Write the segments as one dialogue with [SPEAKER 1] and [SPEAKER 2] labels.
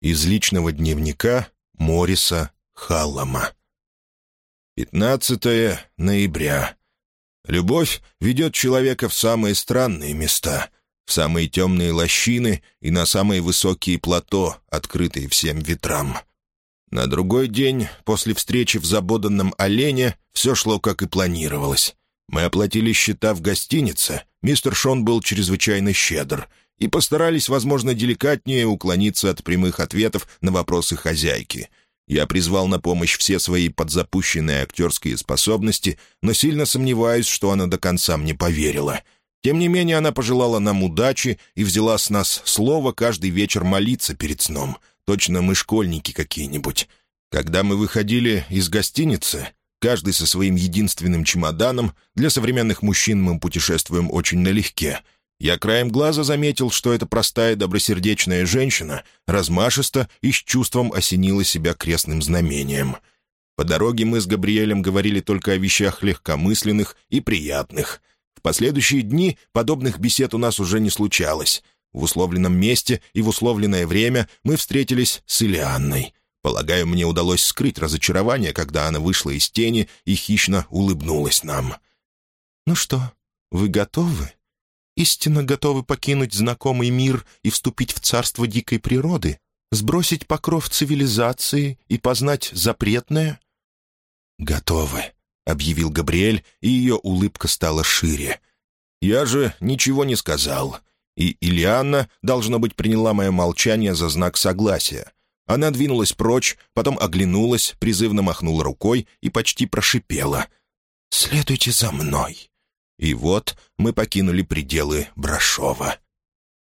[SPEAKER 1] Из личного дневника Мориса Халлама. 15 ноября. Любовь ведет человека в самые странные места, в самые темные лощины и на самые высокие плато, открытые всем ветрам. На другой день, после встречи в забоданном олене, все шло, как и планировалось. Мы оплатили счета в гостинице, мистер Шон был чрезвычайно щедр, и постарались, возможно, деликатнее уклониться от прямых ответов на вопросы хозяйки. Я призвал на помощь все свои подзапущенные актерские способности, но сильно сомневаюсь, что она до конца мне поверила. Тем не менее, она пожелала нам удачи и взяла с нас слово каждый вечер молиться перед сном — Точно мы школьники какие-нибудь. Когда мы выходили из гостиницы, каждый со своим единственным чемоданом, для современных мужчин мы путешествуем очень налегке, я краем глаза заметил, что эта простая добросердечная женщина размашисто и с чувством осенила себя крестным знамением. По дороге мы с Габриэлем говорили только о вещах легкомысленных и приятных. В последующие дни подобных бесед у нас уже не случалось — в условленном месте и в условленное время мы встретились с Илианной. Полагаю, мне удалось скрыть разочарование, когда она вышла из тени и хищно улыбнулась нам. «Ну что, вы готовы? Истинно готовы покинуть знакомый мир и вступить в царство дикой природы? Сбросить покров цивилизации и познать запретное?» «Готовы», — объявил Габриэль, и ее улыбка стала шире. «Я же ничего не сказал и Ильяна, должно быть, приняла мое молчание за знак согласия. Она двинулась прочь, потом оглянулась, призывно махнула рукой и почти прошипела. «Следуйте за мной». И вот мы покинули пределы Брашова.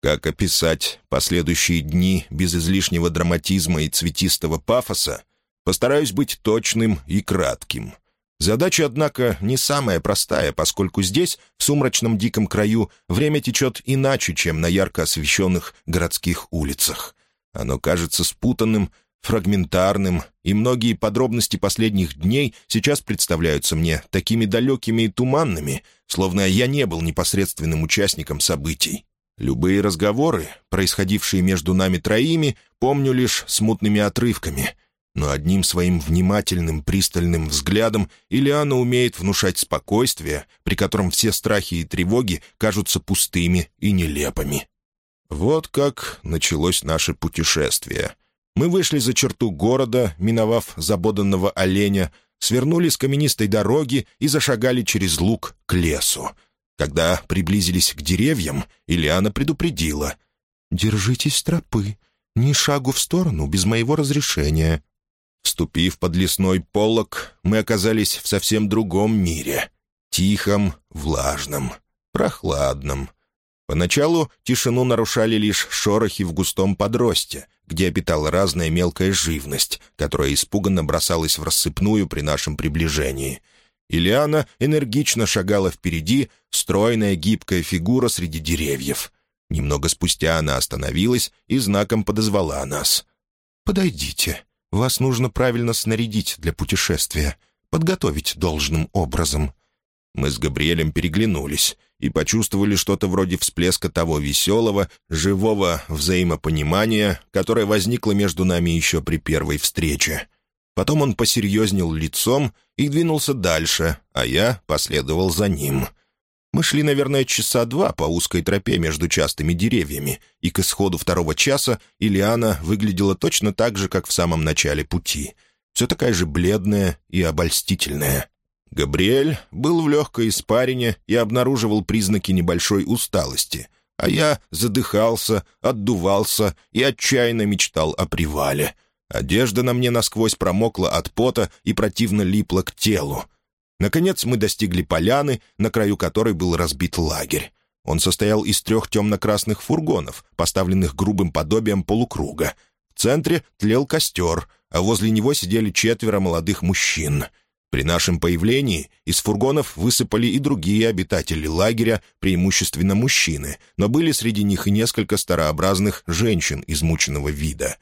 [SPEAKER 1] Как описать последующие дни без излишнего драматизма и цветистого пафоса? Постараюсь быть точным и кратким — Задача, однако, не самая простая, поскольку здесь, в сумрачном диком краю, время течет иначе, чем на ярко освещенных городских улицах. Оно кажется спутанным, фрагментарным, и многие подробности последних дней сейчас представляются мне такими далекими и туманными, словно я не был непосредственным участником событий. Любые разговоры, происходившие между нами троими, помню лишь смутными отрывками — но одним своим внимательным, пристальным взглядом Ильяна умеет внушать спокойствие, при котором все страхи и тревоги кажутся пустыми и нелепыми. Вот как началось наше путешествие. Мы вышли за черту города, миновав забоданного оленя, свернули с каменистой дороги и зашагали через луг к лесу. Когда приблизились к деревьям, Ильяна предупредила. «Держитесь тропы. Ни шагу в сторону без моего разрешения. Вступив под лесной полог, мы оказались в совсем другом мире. Тихом, влажном, прохладном. Поначалу тишину нарушали лишь шорохи в густом подросте, где обитала разная мелкая живность, которая испуганно бросалась в рассыпную при нашем приближении. Ильяна энергично шагала впереди, стройная гибкая фигура среди деревьев. Немного спустя она остановилась и знаком подозвала нас. «Подойдите». Вас нужно правильно снарядить для путешествия, подготовить должным образом». Мы с Габриэлем переглянулись и почувствовали что-то вроде всплеска того веселого, живого взаимопонимания, которое возникло между нами еще при первой встрече. Потом он посерьезнел лицом и двинулся дальше, а я последовал за ним — мы шли, наверное, часа два по узкой тропе между частыми деревьями, и к исходу второго часа Ильяна выглядела точно так же, как в самом начале пути. Все такая же бледная и обольстительная. Габриэль был в легкой испарине и обнаруживал признаки небольшой усталости, а я задыхался, отдувался и отчаянно мечтал о привале. Одежда на мне насквозь промокла от пота и противно липла к телу. Наконец мы достигли поляны, на краю которой был разбит лагерь. Он состоял из трех темно-красных фургонов, поставленных грубым подобием полукруга. В центре тлел костер, а возле него сидели четверо молодых мужчин. При нашем появлении из фургонов высыпали и другие обитатели лагеря, преимущественно мужчины, но были среди них и несколько старообразных женщин измученного вида.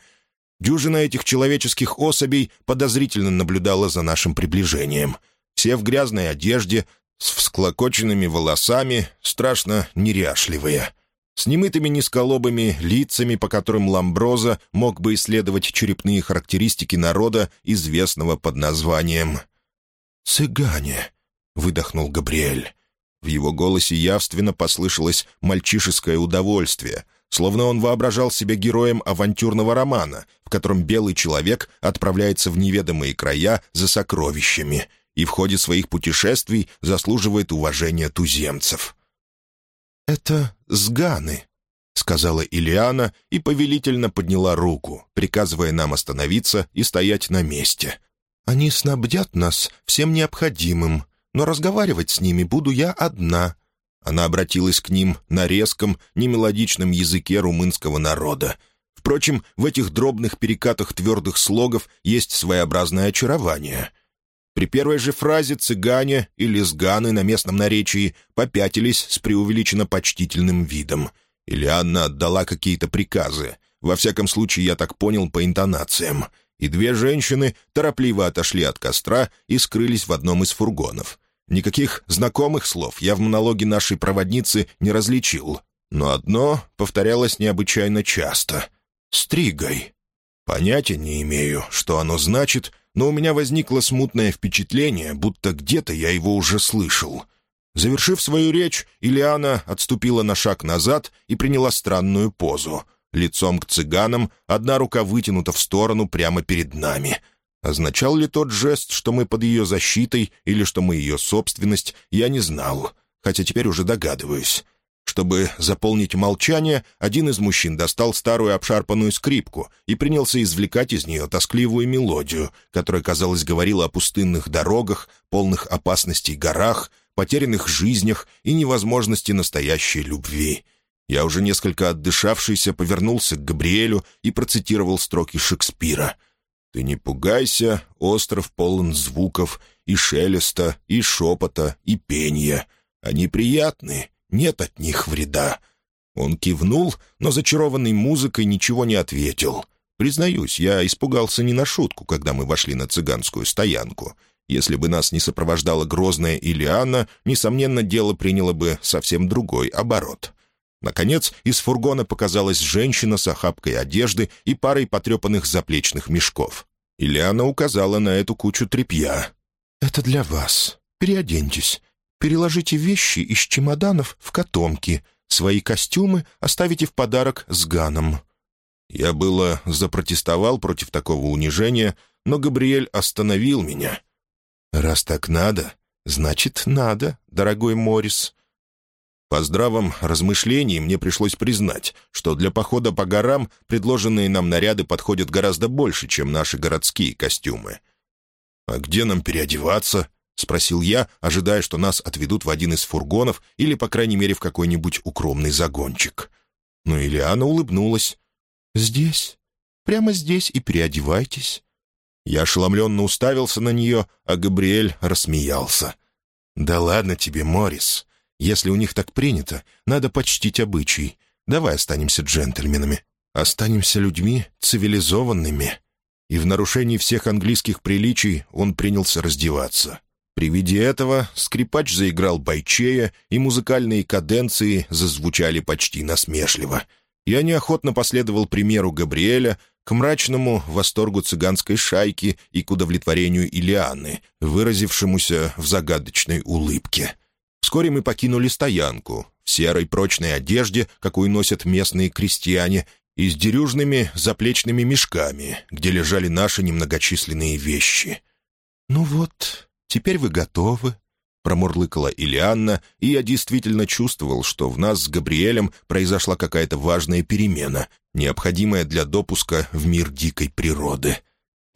[SPEAKER 1] Дюжина этих человеческих особей подозрительно наблюдала за нашим приближением — все в грязной одежде, с всклокоченными волосами, страшно неряшливые. с немытыми низколобыми лицами, по которым Ламброза мог бы исследовать черепные характеристики народа, известного под названием «Цыгане», — выдохнул Габриэль. В его голосе явственно послышалось мальчишеское удовольствие, словно он воображал себя героем авантюрного романа, в котором белый человек отправляется в неведомые края за сокровищами и в ходе своих путешествий заслуживает уважения туземцев. «Это сганы», — сказала Илиана и повелительно подняла руку, приказывая нам остановиться и стоять на месте. «Они снабдят нас всем необходимым, но разговаривать с ними буду я одна». Она обратилась к ним на резком, немелодичном языке румынского народа. Впрочем, в этих дробных перекатах твердых слогов есть своеобразное очарование — при первой же фразе цыгане или сганы на местном наречии попятились с преувеличенно почтительным видом. Или Анна отдала какие-то приказы. Во всяком случае, я так понял по интонациям. И две женщины торопливо отошли от костра и скрылись в одном из фургонов. Никаких знакомых слов я в монологе нашей проводницы не различил. Но одно повторялось необычайно часто. «Стригой». Понятия не имею, что оно значит — но у меня возникло смутное впечатление, будто где-то я его уже слышал. Завершив свою речь, Ильяна отступила на шаг назад и приняла странную позу. Лицом к цыганам, одна рука вытянута в сторону прямо перед нами. Означал ли тот жест, что мы под ее защитой или что мы ее собственность, я не знал, хотя теперь уже догадываюсь. Чтобы заполнить молчание, один из мужчин достал старую обшарпанную скрипку и принялся извлекать из нее тоскливую мелодию, которая, казалось, говорила о пустынных дорогах, полных опасностей горах, потерянных жизнях и невозможности настоящей любви. Я уже несколько отдышавшийся повернулся к Габриэлю и процитировал строки Шекспира. «Ты не пугайся, остров полон звуков и шелеста, и шепота, и пения. Они приятны, нет от них вреда». Он кивнул, но зачарованный музыкой ничего не ответил. Признаюсь, я испугался не на шутку, когда мы вошли на цыганскую стоянку. Если бы нас не сопровождала грозная Илиана, несомненно, дело приняло бы совсем другой оборот. Наконец, из фургона показалась женщина с охапкой одежды и парой потрепанных заплечных мешков. Ильяна указала на эту кучу тряпья. «Это для вас. Переоденьтесь. Переложите вещи из чемоданов в котомки. Свои костюмы оставите в подарок с Ганом». Я было запротестовал против такого унижения, но Габриэль остановил меня. «Раз так надо, значит, надо, дорогой Морис. По здравом размышлении мне пришлось признать, что для похода по горам предложенные нам наряды подходят гораздо больше, чем наши городские костюмы. «А где нам переодеваться?» — спросил я, ожидая, что нас отведут в один из фургонов или, по крайней мере, в какой-нибудь укромный загончик. Но Ильяна улыбнулась. «Здесь. Прямо здесь и переодевайтесь». Я ошеломленно уставился на нее, а Габриэль рассмеялся. «Да ладно тебе, Моррис. Если у них так принято, надо почтить обычай. Давай останемся джентльменами. Останемся людьми цивилизованными». И в нарушении всех английских приличий он принялся раздеваться. При виде этого скрипач заиграл бойчея, и музыкальные каденции зазвучали почти насмешливо. Я неохотно последовал примеру Габриэля к мрачному восторгу цыганской шайки и к удовлетворению Илианы, выразившемуся в загадочной улыбке. Вскоре мы покинули стоянку в серой прочной одежде, какую носят местные крестьяне, и с дерюжными заплечными мешками, где лежали наши немногочисленные вещи. «Ну вот, «Теперь вы готовы», — промурлыкала Илианна, и я действительно чувствовал, что в нас с Габриэлем произошла какая-то важная перемена, необходимая для допуска в мир дикой природы.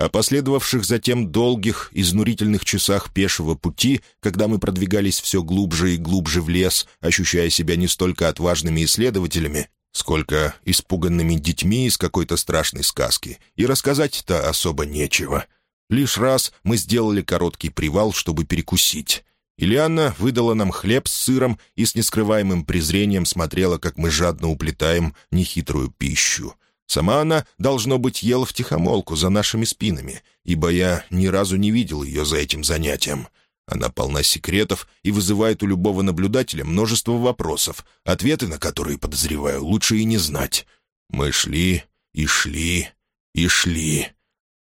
[SPEAKER 1] О последовавших затем долгих, изнурительных часах пешего пути, когда мы продвигались все глубже и глубже в лес, ощущая себя не столько отважными исследователями, сколько испуганными детьми из какой-то страшной сказки, и рассказать-то особо нечего — Лишь раз мы сделали короткий привал, чтобы перекусить. Ильяна выдала нам хлеб с сыром и с нескрываемым презрением смотрела, как мы жадно уплетаем нехитрую пищу. Сама она, должно быть, ела втихомолку за нашими спинами, ибо я ни разу не видел ее за этим занятием. Она полна секретов и вызывает у любого наблюдателя множество вопросов, ответы на которые, подозреваю, лучше и не знать. Мы шли и шли и шли.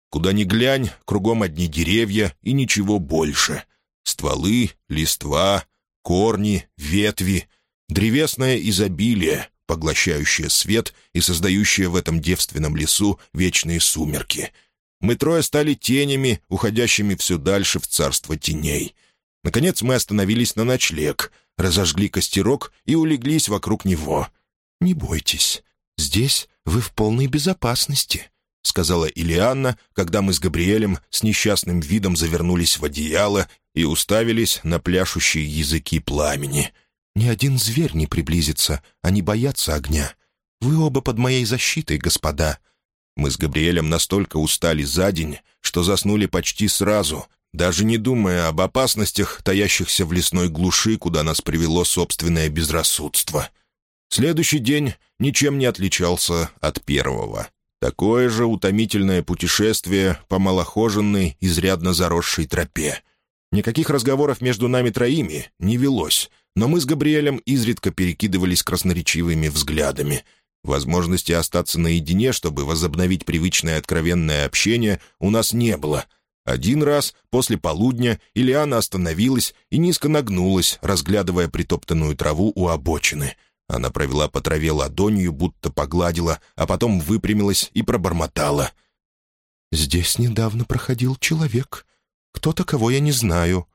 [SPEAKER 1] Куда ни глянь, кругом одни деревья и ничего больше. Стволы, листва, корни, ветви, древесное изобилие, поглощающее свет и создающее в этом девственном лесу вечные сумерки — мы трое стали тенями, уходящими все дальше в царство теней. Наконец мы остановились на ночлег, разожгли костерок и улеглись вокруг него. «Не бойтесь, здесь вы в полной безопасности», — сказала Илианна, когда мы с Габриэлем с несчастным видом завернулись в одеяло и уставились на пляшущие языки пламени. «Ни один зверь не приблизится, они боятся огня. Вы оба под моей защитой, господа. Мы с Габриэлем настолько устали за день, что заснули почти сразу, даже не думая об опасностях, таящихся в лесной глуши, куда нас привело собственное безрассудство. Следующий день ничем не отличался от первого. Такое же утомительное путешествие по малохоженной, изрядно заросшей тропе. Никаких разговоров между нами троими не велось, но мы с Габриэлем изредка перекидывались красноречивыми взглядами — Возможности остаться наедине, чтобы возобновить привычное откровенное общение, у нас не было. Один раз, после полудня, Ильяна остановилась и низко нагнулась, разглядывая притоптанную траву у обочины. Она провела по траве ладонью, будто погладила, а потом выпрямилась и пробормотала. «Здесь недавно проходил человек. Кто-то, кого я не знаю».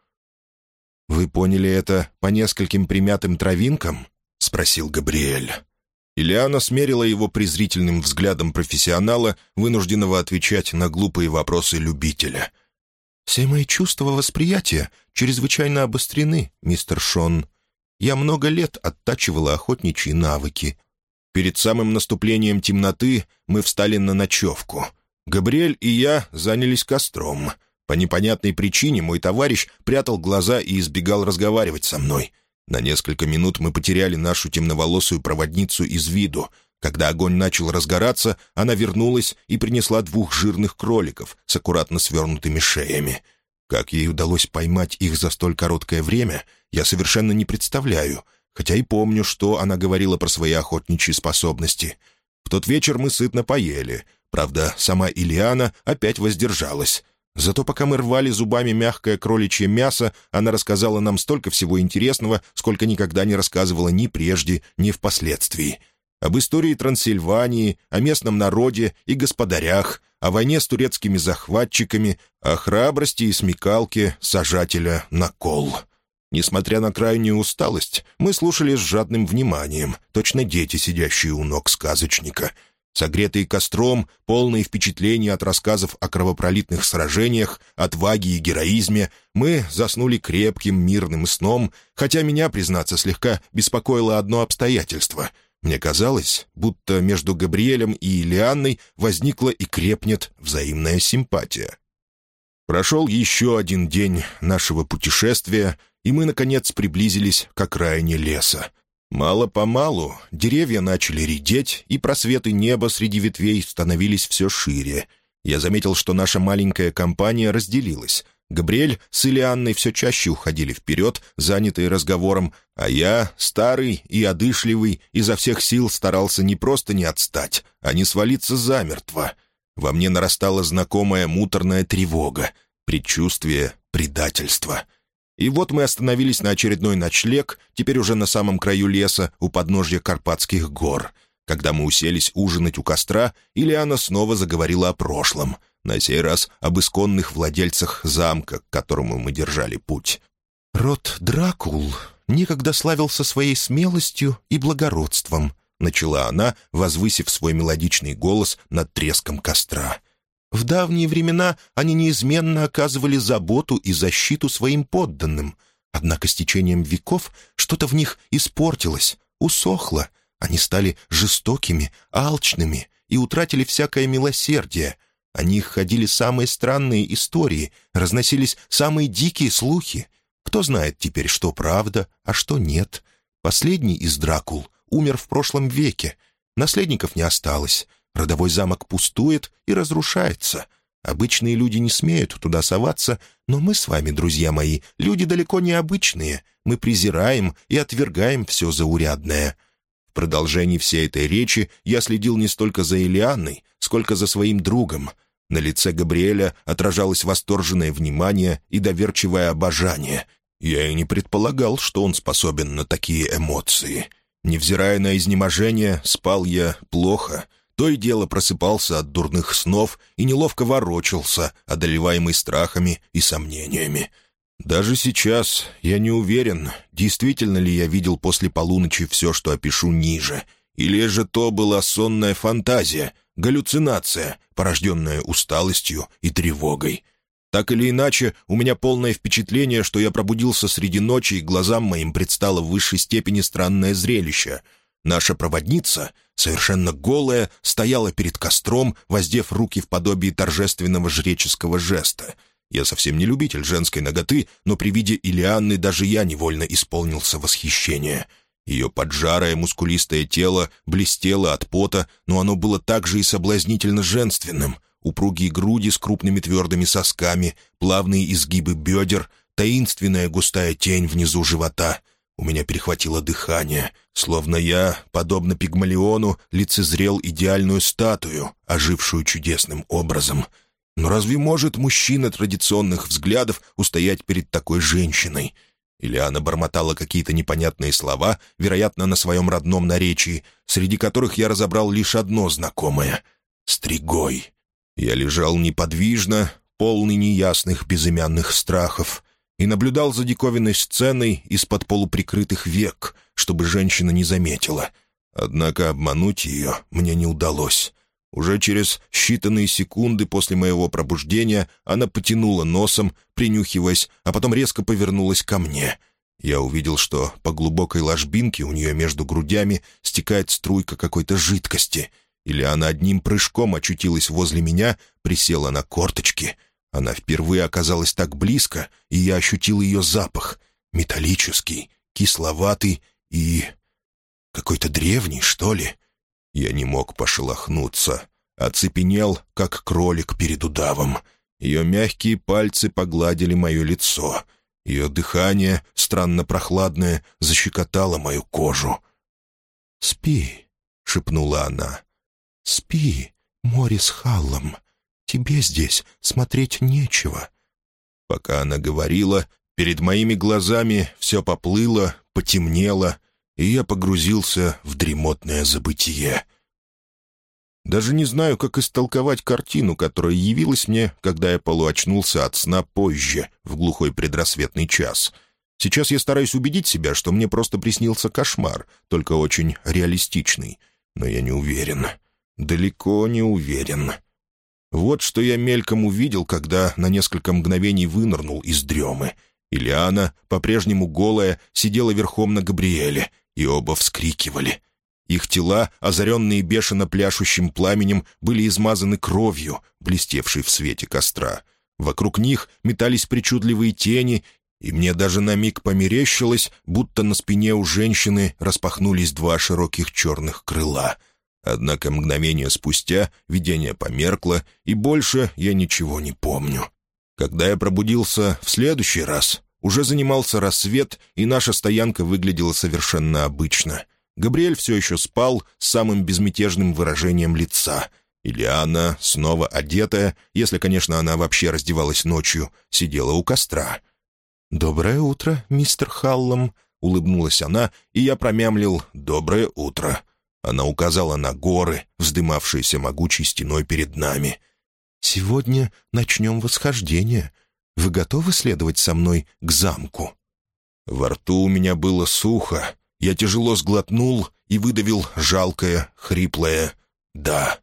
[SPEAKER 1] «Вы поняли это по нескольким примятым травинкам?» — спросил Габриэль. Ильяна смерила его презрительным взглядом профессионала, вынужденного отвечать на глупые вопросы любителя. «Все мои чувства восприятия чрезвычайно обострены, мистер Шон. Я много лет оттачивала охотничьи навыки. Перед самым наступлением темноты мы встали на ночевку. Габриэль и я занялись костром. По непонятной причине мой товарищ прятал глаза и избегал разговаривать со мной — на несколько минут мы потеряли нашу темноволосую проводницу из виду. Когда огонь начал разгораться, она вернулась и принесла двух жирных кроликов с аккуратно свернутыми шеями. Как ей удалось поймать их за столь короткое время, я совершенно не представляю, хотя и помню, что она говорила про свои охотничьи способности. В тот вечер мы сытно поели. Правда, сама Ильяна опять воздержалась. Зато пока мы рвали зубами мягкое кроличье мясо, она рассказала нам столько всего интересного, сколько никогда не рассказывала ни прежде, ни впоследствии. Об истории Трансильвании, о местном народе и господарях, о войне с турецкими захватчиками, о храбрости и смекалке сажателя на кол. Несмотря на крайнюю усталость, мы слушали с жадным вниманием, точно дети, сидящие у ног сказочника — Согретые костром, полные впечатлений от рассказов о кровопролитных сражениях, отваге и героизме, мы заснули крепким мирным сном, хотя меня, признаться, слегка беспокоило одно обстоятельство. Мне казалось, будто между Габриэлем и Лианной возникла и крепнет взаимная симпатия. Прошел еще один день нашего путешествия, и мы, наконец, приблизились к окраине леса. Мало-помалу деревья начали редеть, и просветы неба среди ветвей становились все шире. Я заметил, что наша маленькая компания разделилась. Габриэль с Илианной все чаще уходили вперед, занятые разговором, а я, старый и одышливый, изо всех сил старался не просто не отстать, а не свалиться замертво. Во мне нарастала знакомая муторная тревога, предчувствие предательства — и вот мы остановились на очередной ночлег, теперь уже на самом краю леса, у подножья Карпатских гор. Когда мы уселись ужинать у костра, Ильяна снова заговорила о прошлом, на сей раз об исконных владельцах замка, к которому мы держали путь. «Род Дракул некогда славился своей смелостью и благородством», — начала она, возвысив свой мелодичный голос над треском костра. В давние времена они неизменно оказывали заботу и защиту своим подданным. Однако с течением веков что-то в них испортилось, усохло. Они стали жестокими, алчными и утратили всякое милосердие. О них ходили самые странные истории, разносились самые дикие слухи. Кто знает теперь, что правда, а что нет. Последний из Дракул умер в прошлом веке. Наследников не осталось. Родовой замок пустует и разрушается.
[SPEAKER 2] Обычные люди не смеют туда соваться, но мы с вами, друзья мои, люди далеко не обычные. Мы презираем и отвергаем все заурядное». В продолжении всей этой речи я следил не столько за Элианной, сколько за своим другом. На лице Габриэля отражалось восторженное внимание и доверчивое обожание. Я и не предполагал, что он способен на такие эмоции. Невзирая на изнеможение, спал я плохо — то и дело просыпался от дурных снов и неловко ворочался, одолеваемый страхами и сомнениями. Даже сейчас я не уверен, действительно ли я видел после полуночи все, что опишу ниже, или же то была сонная фантазия, галлюцинация, порожденная усталостью и тревогой. Так или иначе, у меня полное впечатление, что я пробудился среди ночи, и глазам моим предстало в высшей степени странное зрелище — Наша проводница, совершенно голая, стояла перед костром, воздев руки в подобии торжественного жреческого жеста. Я совсем не любитель женской ноготы, но при виде Илианны даже я невольно исполнился восхищения. Ее поджарое мускулистое тело блестело от пота, но оно было также и соблазнительно женственным. Упругие груди с крупными твердыми сосками, плавные изгибы бедер, таинственная густая тень внизу живота — у меня перехватило дыхание, словно я, подобно Пигмалиону, лицезрел идеальную статую, ожившую чудесным образом. Но разве может мужчина традиционных взглядов устоять перед такой женщиной? Или она бормотала какие-то непонятные слова, вероятно, на своем родном наречии, среди которых я разобрал лишь одно знакомое — «стригой». Я лежал неподвижно, полный неясных безымянных страхов — и наблюдал за диковинной сценой из-под полуприкрытых век, чтобы женщина не заметила. Однако обмануть ее мне не удалось. Уже через считанные секунды после моего пробуждения она потянула носом, принюхиваясь, а потом резко повернулась ко мне. Я увидел, что по глубокой ложбинке у нее между грудями стекает струйка какой-то жидкости. Или она одним прыжком очутилась возле меня, присела на корточки — она впервые оказалась так близко, и я ощутил ее запах. Металлический, кисловатый и... какой-то древний, что ли. Я не мог пошелохнуться. Оцепенел, как кролик перед удавом. Ее мягкие пальцы погладили мое лицо. Ее дыхание, странно прохладное, защекотало мою кожу. «Спи», — шепнула она. «Спи, море с Халлом. Тебе здесь смотреть нечего». Пока она говорила, перед моими глазами все поплыло, потемнело, и я погрузился в дремотное забытие. Даже не знаю, как истолковать картину, которая явилась мне, когда я полуочнулся от сна позже, в глухой предрассветный час. Сейчас я стараюсь убедить себя, что мне просто приснился кошмар, только очень реалистичный. Но я не уверен. Далеко не уверен. Вот что я мельком увидел, когда на несколько мгновений вынырнул из дремы. Ильяна, по-прежнему голая, сидела верхом на Габриэле, и оба вскрикивали. Их тела, озаренные бешено пляшущим пламенем, были измазаны кровью, блестевшей в свете костра. Вокруг них метались причудливые тени, и мне даже на миг померещилось, будто на спине у женщины распахнулись два широких черных крыла — Однако мгновение спустя видение померкло, и больше я ничего не помню. Когда я пробудился в следующий раз, уже занимался рассвет, и наша стоянка выглядела совершенно обычно. Габриэль все еще спал с самым безмятежным выражением лица. Ильяна, снова одетая, если, конечно, она вообще раздевалась ночью, сидела у костра. «Доброе утро, мистер Халлом», — улыбнулась она, и я промямлил «Доброе утро». Она указала на горы, вздымавшиеся могучей стеной перед нами. «Сегодня начнем восхождение. Вы готовы следовать со мной к замку?» Во рту у меня было сухо. Я тяжело сглотнул и выдавил жалкое, хриплое «да».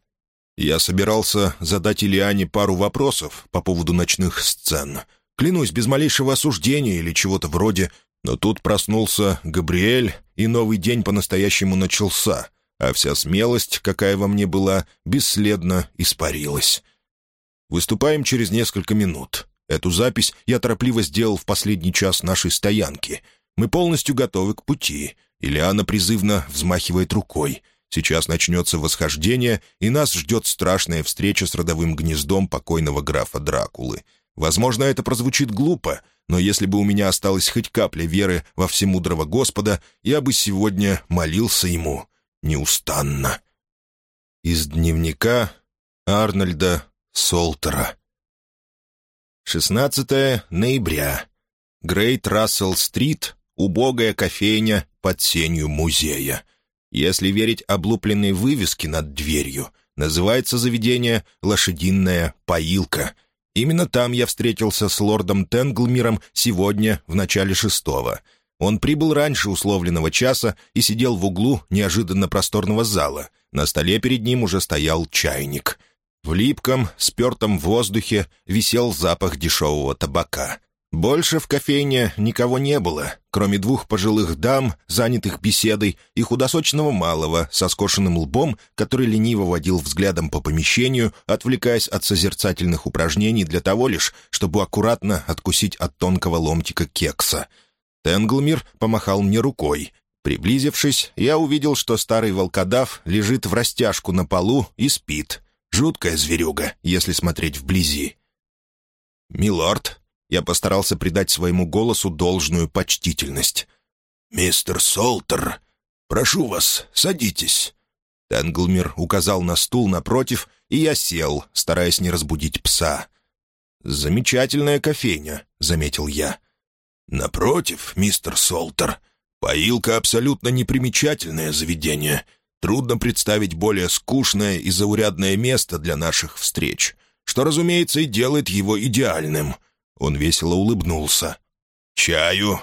[SPEAKER 2] Я собирался задать Ильяне пару вопросов по поводу ночных сцен. Клянусь, без малейшего осуждения или чего-то вроде, но тут проснулся Габриэль, и новый день по-настоящему начался а вся смелость, какая во мне была, бесследно испарилась. Выступаем через несколько минут. Эту запись я торопливо сделал в последний час нашей стоянки. Мы полностью готовы к пути. Ильяна призывно взмахивает рукой.
[SPEAKER 1] Сейчас начнется восхождение, и нас ждет страшная встреча с родовым гнездом покойного графа Дракулы. Возможно, это прозвучит глупо, но если бы у меня осталась хоть капля веры во всемудрого Господа, я бы сегодня молился ему неустанно. Из дневника Арнольда Солтера 16 ноября. Грейт Рассел-стрит, убогая кофейня под сенью музея. Если верить облупленной вывеске над дверью, называется заведение «Лошадиная поилка». Именно там я встретился с лордом Тенглмиром сегодня в начале шестого. Он прибыл раньше условленного часа и сидел в углу неожиданно просторного зала. На столе перед ним уже стоял чайник. В липком, спертом воздухе висел запах дешевого табака. Больше в кофейне никого не было, кроме двух пожилых дам, занятых беседой, и худосочного малого со скошенным лбом, который лениво водил взглядом по помещению, отвлекаясь от созерцательных упражнений для того лишь, чтобы аккуратно откусить от тонкого ломтика кекса. Тенглмир помахал мне рукой. Приблизившись, я увидел, что старый волкодав лежит в растяжку на полу и спит. Жуткая зверюга, если смотреть вблизи. «Милорд», я постарался придать своему голосу должную почтительность. «Мистер Солтер, прошу вас, садитесь». Тенглмир указал на стул напротив, и я сел, стараясь не разбудить пса. «Замечательная кофейня», — заметил я. «Напротив, мистер Солтер, поилка абсолютно непримечательное заведение. Трудно представить более скучное и заурядное место для наших встреч, что, разумеется, и делает его идеальным. Он весело улыбнулся. «Чаю?»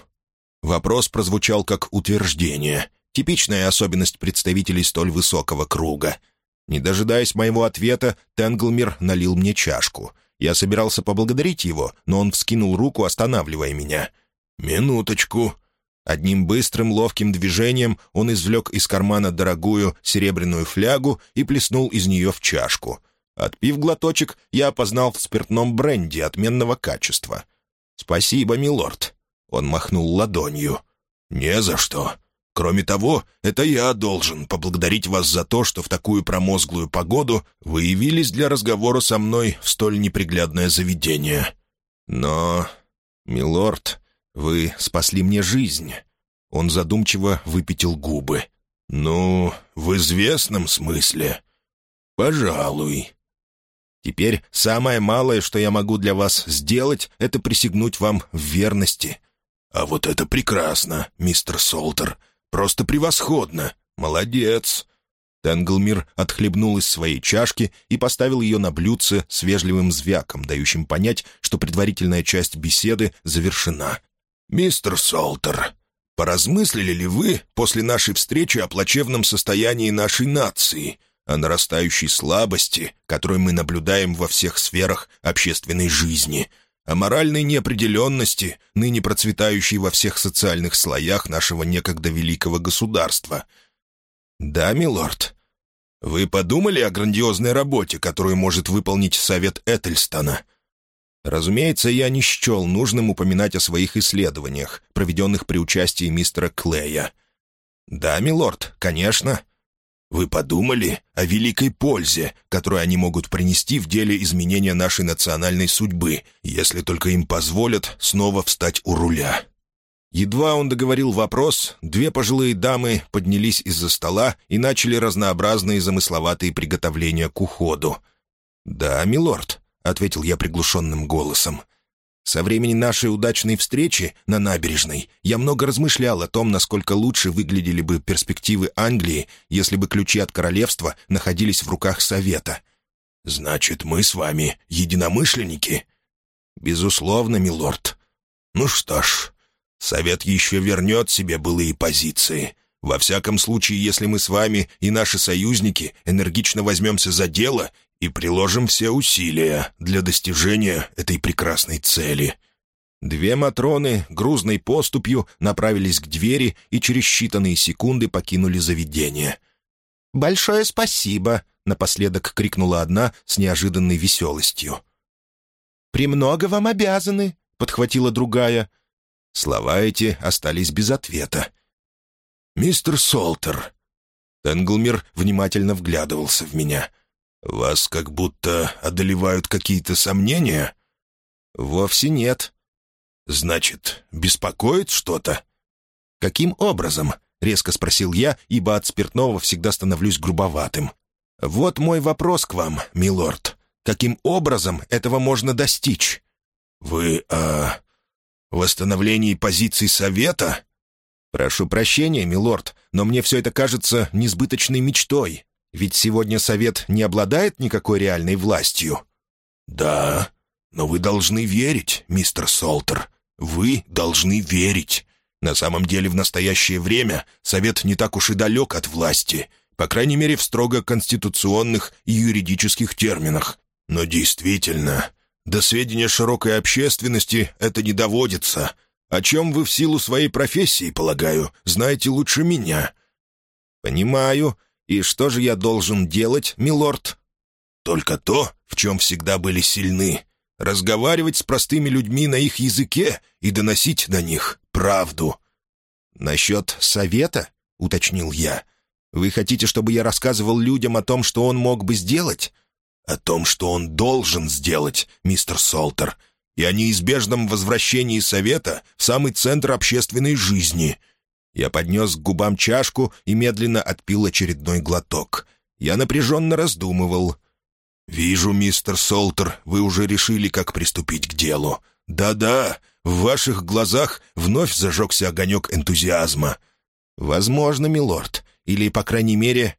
[SPEAKER 1] Вопрос прозвучал как утверждение. Типичная особенность представителей столь высокого круга. Не дожидаясь моего ответа, Тенглмир налил мне чашку. Я собирался поблагодарить его, но он вскинул руку, останавливая меня. «Минуточку». Одним быстрым ловким движением он извлек из кармана дорогую серебряную флягу и плеснул из нее в чашку — Отпив глоточек, я опознал в спиртном бренди отменного качества. «Спасибо, милорд». Он махнул ладонью. «Не за что. Кроме того, это я должен поблагодарить вас за то, что в такую промозглую погоду вы явились для разговора со мной в столь неприглядное заведение. Но, милорд, вы спасли мне жизнь». Он задумчиво выпятил губы. «Ну, в известном смысле. Пожалуй. Теперь самое малое, что я могу для вас сделать, это присягнуть вам в верности». «А вот это прекрасно, мистер Солтер. Просто превосходно. Молодец». Тенглмир отхлебнул из своей чашки и поставил ее на блюдце с вежливым звяком, дающим понять, что предварительная часть беседы завершена. «Мистер Солтер, поразмыслили ли вы после нашей встречи о плачевном состоянии нашей нации?» о нарастающей слабости, которую мы наблюдаем во всех сферах общественной жизни, о моральной неопределенности, ныне процветающей во всех социальных слоях нашего некогда великого государства. Да, милорд, вы подумали о грандиозной работе, которую может выполнить Совет Этельстона? Разумеется, я не счел нужным упоминать о своих исследованиях, проведенных при участии мистера Клея. «Да, милорд, конечно. Вы подумали о великой пользе, которую они могут принести в деле изменения нашей национальной судьбы, если только им позволят снова встать у руля?» Едва он договорил вопрос, две пожилые дамы поднялись из-за стола и начали разнообразные замысловатые приготовления к уходу. «Да, милорд», — ответил я приглушенным голосом. Со времени нашей удачной встречи на набережной я много размышлял о том, насколько лучше выглядели бы перспективы Англии, если бы ключи от королевства находились в руках Совета. «Значит, мы с вами единомышленники?» «Безусловно, милорд». «Ну что ж, Совет еще вернет себе былые позиции. Во всяком случае, если мы с вами и наши союзники энергично возьмемся за дело и приложим все усилия для достижения этой прекрасной цели». Две Матроны грузной поступью направились к двери и через считанные секунды покинули заведение. «Большое спасибо!» — напоследок крикнула одна с неожиданной веселостью. «Премного вам обязаны!» — подхватила другая. Слова эти остались без ответа. «Мистер Солтер, Тенглмир внимательно вглядывался в меня. «Вас как будто одолевают какие-то сомнения?» «Вовсе нет». «Значит, беспокоит что-то?» «Каким образом?» — резко спросил я, ибо от спиртного всегда становлюсь грубоватым. «Вот мой вопрос к вам, милорд. Каким образом этого можно достичь?» «Вы о восстановлении позиций Совета?» «Прошу прощения, милорд, но мне все это кажется несбыточной мечтой. Ведь сегодня Совет не обладает никакой реальной властью». «Да, но вы должны верить, мистер Солтер. Вы должны верить. На самом деле, в настоящее время Совет не так уж и далек от власти, по крайней мере, в строго конституционных и юридических терминах. Но действительно, до сведения широкой общественности это не доводится, о чем вы в силу своей профессии, полагаю, знаете лучше меня». «Понимаю. И что же я должен делать, милорд?» «Только то, в чем всегда были сильны. Разговаривать с простыми людьми на их языке и доносить до них правду». «Насчет совета?» — уточнил я. «Вы хотите, чтобы я рассказывал людям о том, что он мог бы сделать?» «О том, что он должен сделать, мистер Солтер, и о неизбежном возвращении совета в самый центр общественной жизни». Я поднес к губам чашку и медленно отпил очередной глоток. Я напряженно раздумывал. «Вижу, мистер Солтер, вы уже решили, как приступить к делу. Да-да, в ваших глазах вновь зажегся огонек энтузиазма». «Возможно, милорд. Или, по крайней мере,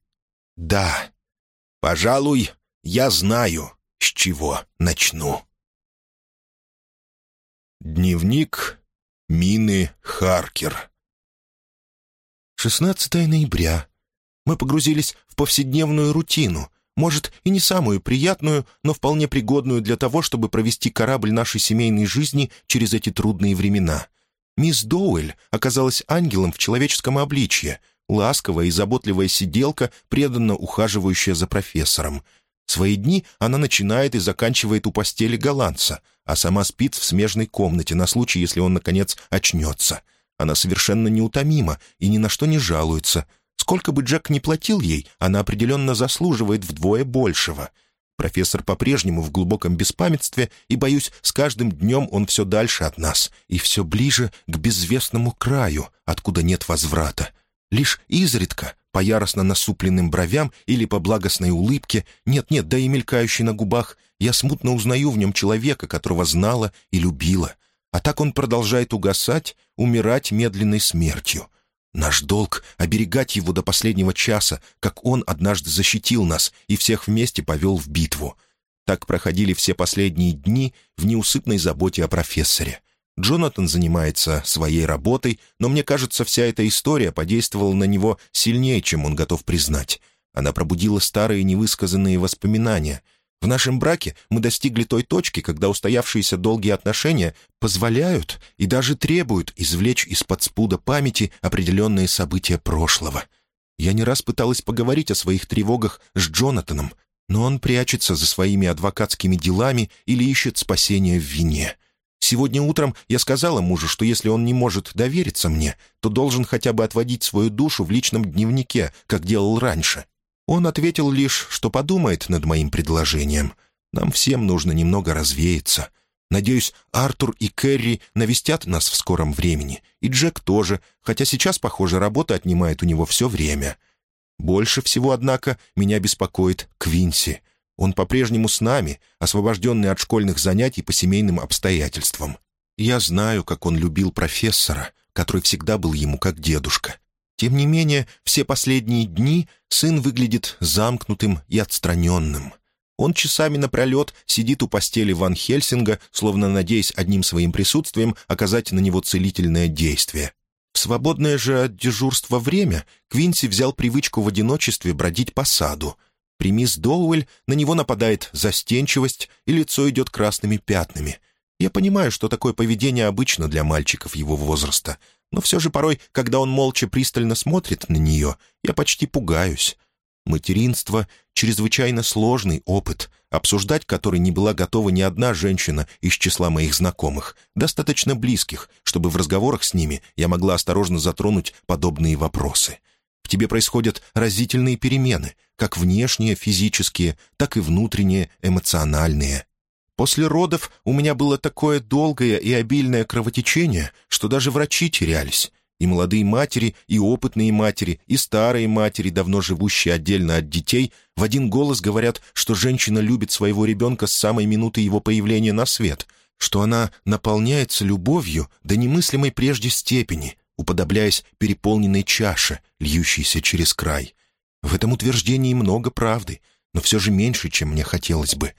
[SPEAKER 1] да. Пожалуй, я знаю, с чего начну». Дневник Мины Харкер 16 ноября. Мы погрузились в повседневную рутину, может, и не самую приятную, но вполне пригодную для того, чтобы провести корабль нашей семейной жизни через эти трудные времена. Мисс Доуэль оказалась ангелом в человеческом обличье, ласковая и заботливая сиделка, преданно ухаживающая за профессором. Свои дни она начинает и заканчивает у постели голландца, а сама спит в смежной комнате на случай, если он, наконец, очнется — она совершенно неутомима и ни на что не жалуется. Сколько бы Джек ни платил ей, она определенно заслуживает вдвое большего. Профессор по-прежнему в глубоком беспамятстве, и, боюсь, с каждым днем он все дальше от нас и все ближе к безвестному краю, откуда нет возврата. Лишь изредка, по яростно насупленным бровям или по благостной улыбке, нет-нет, да и мелькающей на губах, я смутно узнаю в нем человека, которого знала и любила — а так он продолжает угасать, умирать медленной смертью. Наш долг — оберегать его до последнего часа, как он однажды защитил нас и всех вместе повел в битву. Так проходили все последние дни в неусыпной заботе о профессоре. Джонатан занимается своей работой, но мне кажется, вся эта история подействовала на него сильнее, чем он готов признать. Она пробудила старые невысказанные воспоминания — в нашем браке мы достигли той точки, когда устоявшиеся долгие отношения позволяют и даже требуют извлечь из-под спуда памяти определенные события прошлого. Я не раз пыталась поговорить о своих тревогах с Джонатаном, но он прячется за своими адвокатскими делами или ищет спасения в вине. Сегодня утром я сказала мужу, что если он не может довериться мне, то должен хотя бы отводить свою душу в личном дневнике, как делал раньше. Он ответил лишь, что подумает над моим предложением. Нам всем нужно немного развеяться. Надеюсь, Артур и Кэрри навестят нас в скором времени. И Джек тоже, хотя сейчас, похоже, работа отнимает у него все время. Больше всего, однако, меня беспокоит Квинси. Он по-прежнему с нами, освобожденный от школьных занятий по семейным обстоятельствам. Я знаю, как он любил профессора, который всегда был ему как дедушка. Тем не менее, все последние дни сын выглядит замкнутым и отстраненным. Он часами напролет сидит у постели Ван Хельсинга, словно надеясь одним своим присутствием оказать на него целительное действие. В свободное же от дежурства время Квинси взял привычку в одиночестве бродить по саду. При мисс Доуэль на него нападает застенчивость, и лицо идет красными пятнами. Я понимаю, что такое поведение обычно для мальчиков его возраста — но все же порой, когда он молча пристально смотрит на нее, я почти пугаюсь. Материнство — чрезвычайно сложный опыт, обсуждать который не была готова ни одна женщина из числа моих знакомых, достаточно близких, чтобы в разговорах с ними я могла осторожно затронуть подобные вопросы.
[SPEAKER 2] В тебе происходят разительные перемены, как внешние, физические, так и внутренние, эмоциональные. После родов у меня было такое долгое и обильное кровотечение, что даже врачи терялись. И молодые матери, и опытные матери, и старые матери, давно живущие отдельно от детей, в один голос говорят, что женщина любит своего ребенка с самой минуты его появления на свет, что она наполняется любовью до немыслимой прежде степени, уподобляясь переполненной чаше, льющейся через край. В этом утверждении много правды, но все же меньше, чем мне хотелось бы.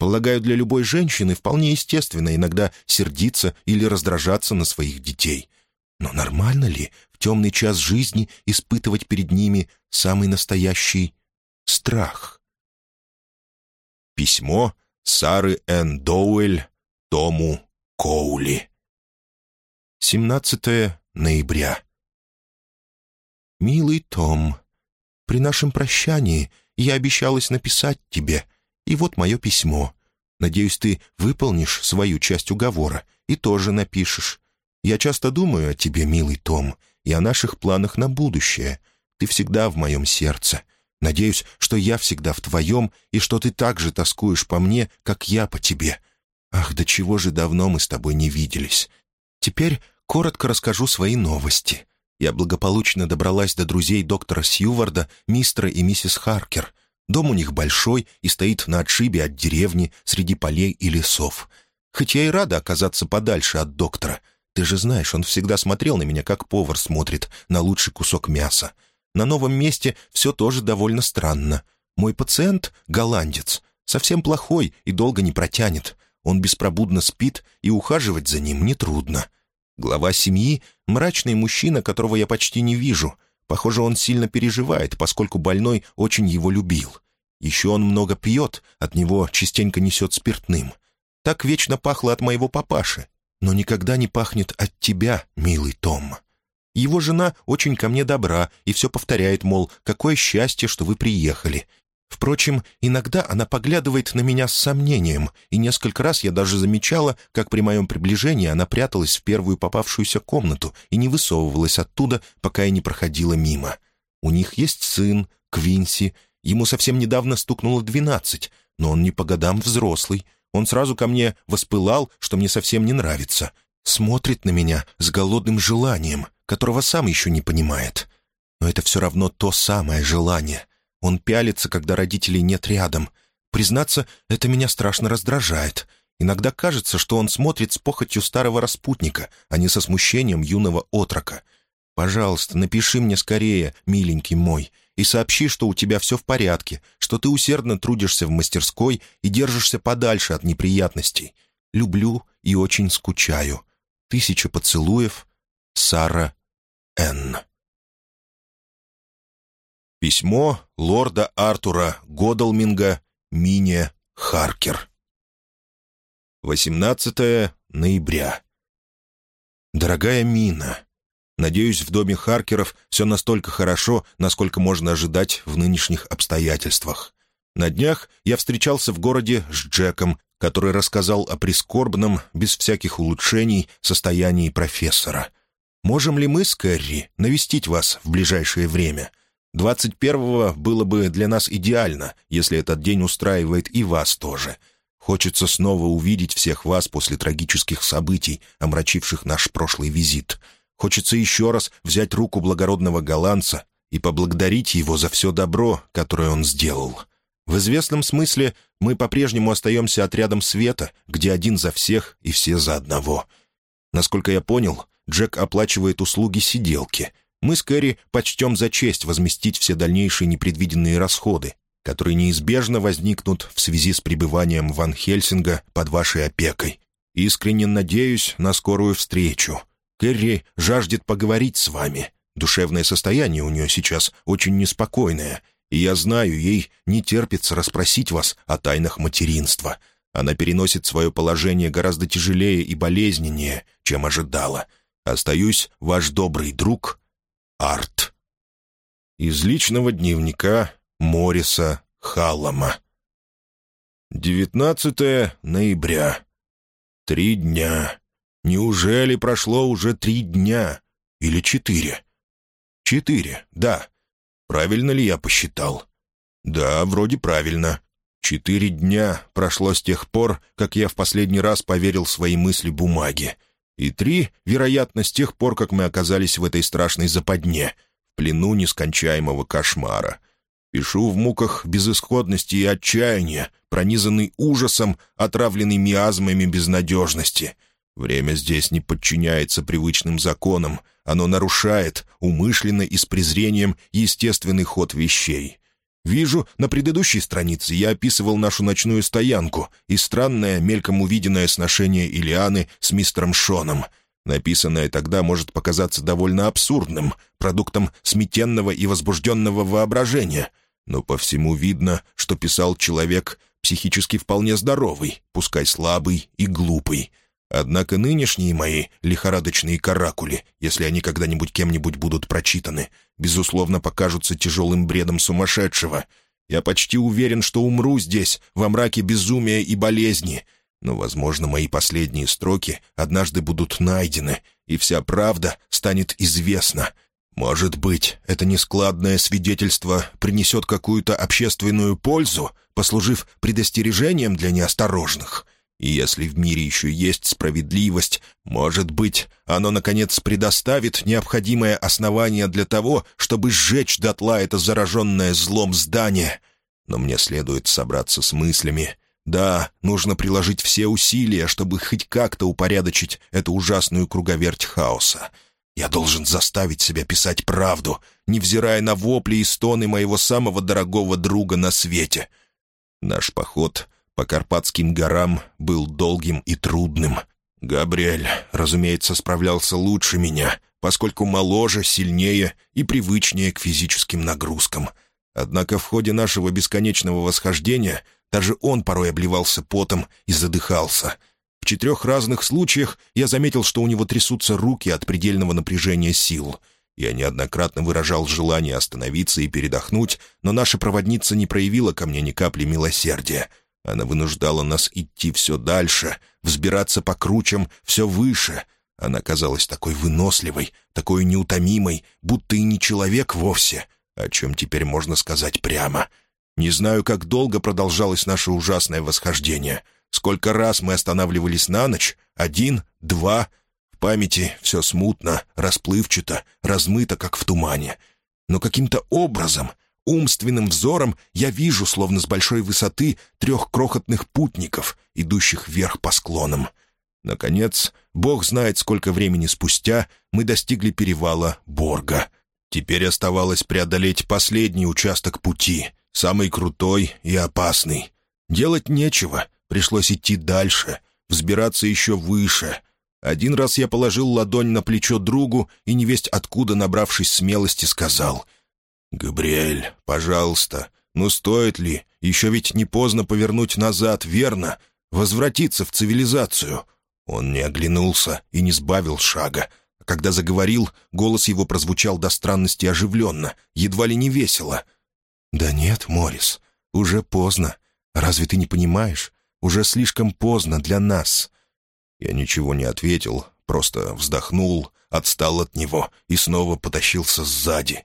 [SPEAKER 2] Полагаю, для любой женщины вполне естественно иногда сердиться или раздражаться на своих детей. Но нормально ли в темный час жизни испытывать перед ними самый настоящий страх?
[SPEAKER 1] Письмо Сары Н. Доуэль Тому Коули.
[SPEAKER 2] 17 ноября. «Милый Том, при нашем прощании я обещалась написать тебе, и вот мое письмо. Надеюсь, ты выполнишь свою часть уговора и тоже напишешь. Я часто думаю о тебе, милый Том, и о наших планах на будущее. Ты всегда в моем сердце. Надеюсь, что я всегда в твоем, и что ты так же тоскуешь по мне, как я по тебе. Ах, до чего же давно мы с тобой не виделись. Теперь коротко расскажу свои новости. Я благополучно добралась до друзей доктора Сьюварда, мистера и миссис Харкер. Дом у них большой и стоит на отшибе от деревни среди полей и лесов. Хоть я и рада оказаться подальше от доктора. Ты же знаешь, он всегда смотрел на меня, как повар смотрит на лучший кусок мяса. На новом месте все тоже довольно странно. Мой пациент — голландец. Совсем плохой и долго не протянет. Он беспробудно спит, и ухаживать за ним нетрудно. Глава семьи — мрачный мужчина, которого я почти не вижу. Похоже, он сильно переживает, поскольку больной очень его любил. Еще он много пьет, от него частенько несет спиртным. Так вечно пахло от моего папаши, но никогда не пахнет от тебя, милый Том. Его жена очень ко мне добра и все повторяет, мол, какое счастье, что вы приехали. Впрочем, иногда она поглядывает на меня с сомнением, и несколько раз я даже замечала, как при моем приближении она пряталась в первую попавшуюся комнату и не высовывалась оттуда, пока я не проходила мимо. У них есть сын, Квинси. Ему совсем недавно стукнуло двенадцать, но он не по годам взрослый. Он сразу ко мне воспылал, что мне совсем не нравится. Смотрит на меня с голодным желанием, которого сам еще не понимает. Но это все равно то самое желание, он пялится, когда родителей нет рядом. Признаться, это меня страшно раздражает. Иногда кажется, что он смотрит с похотью старого распутника, а не со смущением юного отрока. «Пожалуйста, напиши мне скорее, миленький мой, и сообщи, что у тебя все в порядке, что ты усердно трудишься в мастерской и держишься подальше от неприятностей. Люблю и очень скучаю. Тысяча поцелуев. Сара Н.
[SPEAKER 1] Письмо лорда Артура Годалминга Мине Харкер. 18 ноября. «Дорогая Мина, надеюсь, в доме Харкеров все настолько хорошо, насколько можно ожидать в нынешних обстоятельствах. На днях я встречался в городе с Джеком, который рассказал о прискорбном, без всяких улучшений, состоянии профессора. Можем ли мы с Кэрри навестить вас в ближайшее время?» Двадцать первого было бы для нас идеально, если этот день устраивает и вас тоже. Хочется снова увидеть всех вас после трагических событий, омрачивших наш прошлый визит. Хочется еще раз взять руку благородного голландца и поблагодарить его за все добро, которое он сделал. В известном смысле мы по-прежнему остаемся отрядом света, где один за всех и все за одного. Насколько я понял, Джек оплачивает услуги сиделки — мы с Кэрри почтем за честь возместить все дальнейшие непредвиденные расходы, которые неизбежно возникнут в связи с пребыванием Ван Хельсинга под вашей опекой. Искренне надеюсь на скорую встречу. Кэрри жаждет поговорить с вами. Душевное состояние у нее сейчас очень неспокойное, и я знаю, ей не терпится расспросить вас о тайнах материнства. Она переносит свое положение гораздо тяжелее и болезненнее, чем ожидала. Остаюсь ваш добрый друг Арт. Из личного дневника Мориса Халлама. 19 ноября. Три дня. Неужели прошло уже три дня? Или четыре? Четыре, да. Правильно ли я посчитал? Да, вроде правильно. Четыре дня прошло с тех пор, как я в последний раз поверил свои мысли бумаге. И три, вероятно, с тех пор, как мы оказались в этой страшной западне, в плену нескончаемого кошмара. Пишу в муках безысходности и отчаяния, пронизанный ужасом, отравленный миазмами безнадежности. Время здесь не подчиняется привычным законам, оно нарушает, умышленно и с презрением, естественный ход вещей. Вижу, на предыдущей странице я описывал нашу ночную стоянку и странное, мельком увиденное сношение Илианы с мистером Шоном. Написанное тогда может показаться довольно абсурдным, продуктом сметенного и возбужденного воображения. Но по всему видно, что писал человек психически вполне здоровый, пускай слабый и глупый. Однако нынешние мои лихорадочные каракули, если они когда-нибудь кем-нибудь будут прочитаны, безусловно, покажутся тяжелым бредом сумасшедшего. Я почти уверен, что умру здесь, во мраке безумия и болезни. Но, возможно, мои последние строки однажды будут найдены, и вся правда станет известна. Может быть, это нескладное свидетельство принесет какую-то общественную пользу, послужив предостережением для неосторожных. И если в мире еще есть справедливость, может быть, оно, наконец, предоставит необходимое основание для того, чтобы сжечь дотла это зараженное злом здание. Но мне следует собраться с мыслями. Да, нужно приложить все усилия, чтобы хоть как-то упорядочить эту ужасную круговерть хаоса. Я должен заставить себя писать правду, невзирая на вопли и стоны моего самого дорогого друга на свете. Наш поход по Карпатским горам был долгим и трудным. Габриэль, разумеется, справлялся лучше меня, поскольку моложе, сильнее и привычнее к физическим нагрузкам. Однако в ходе нашего бесконечного восхождения даже он порой обливался потом и задыхался. В четырех разных случаях я заметил, что у него трясутся руки от предельного напряжения сил. Я неоднократно выражал желание остановиться и передохнуть, но наша проводница не проявила ко мне ни капли милосердия — она вынуждала нас идти все дальше, взбираться по кручам все выше. Она казалась такой выносливой, такой неутомимой, будто и не человек вовсе, о чем теперь можно сказать прямо. Не знаю, как долго продолжалось наше ужасное восхождение. Сколько раз мы останавливались на ночь? Один? Два? В памяти все смутно, расплывчато, размыто, как в тумане. Но каким-то образом Умственным взором я вижу, словно с большой высоты, трех крохотных путников, идущих вверх по склонам. Наконец, бог знает, сколько времени спустя мы достигли перевала Борга. Теперь оставалось преодолеть последний участок пути, самый крутой и опасный. Делать нечего, пришлось идти дальше, взбираться еще выше. Один раз я положил ладонь на плечо другу и, невесть откуда набравшись смелости, сказал — «Габриэль, пожалуйста, ну стоит ли? Еще ведь не поздно повернуть назад, верно? Возвратиться в цивилизацию». Он не оглянулся и не сбавил шага. А когда заговорил, голос его прозвучал до странности оживленно, едва ли не весело. «Да нет, Морис, уже поздно. Разве ты не понимаешь? Уже слишком поздно для нас». Я ничего не ответил, просто вздохнул, отстал от него и снова потащился сзади.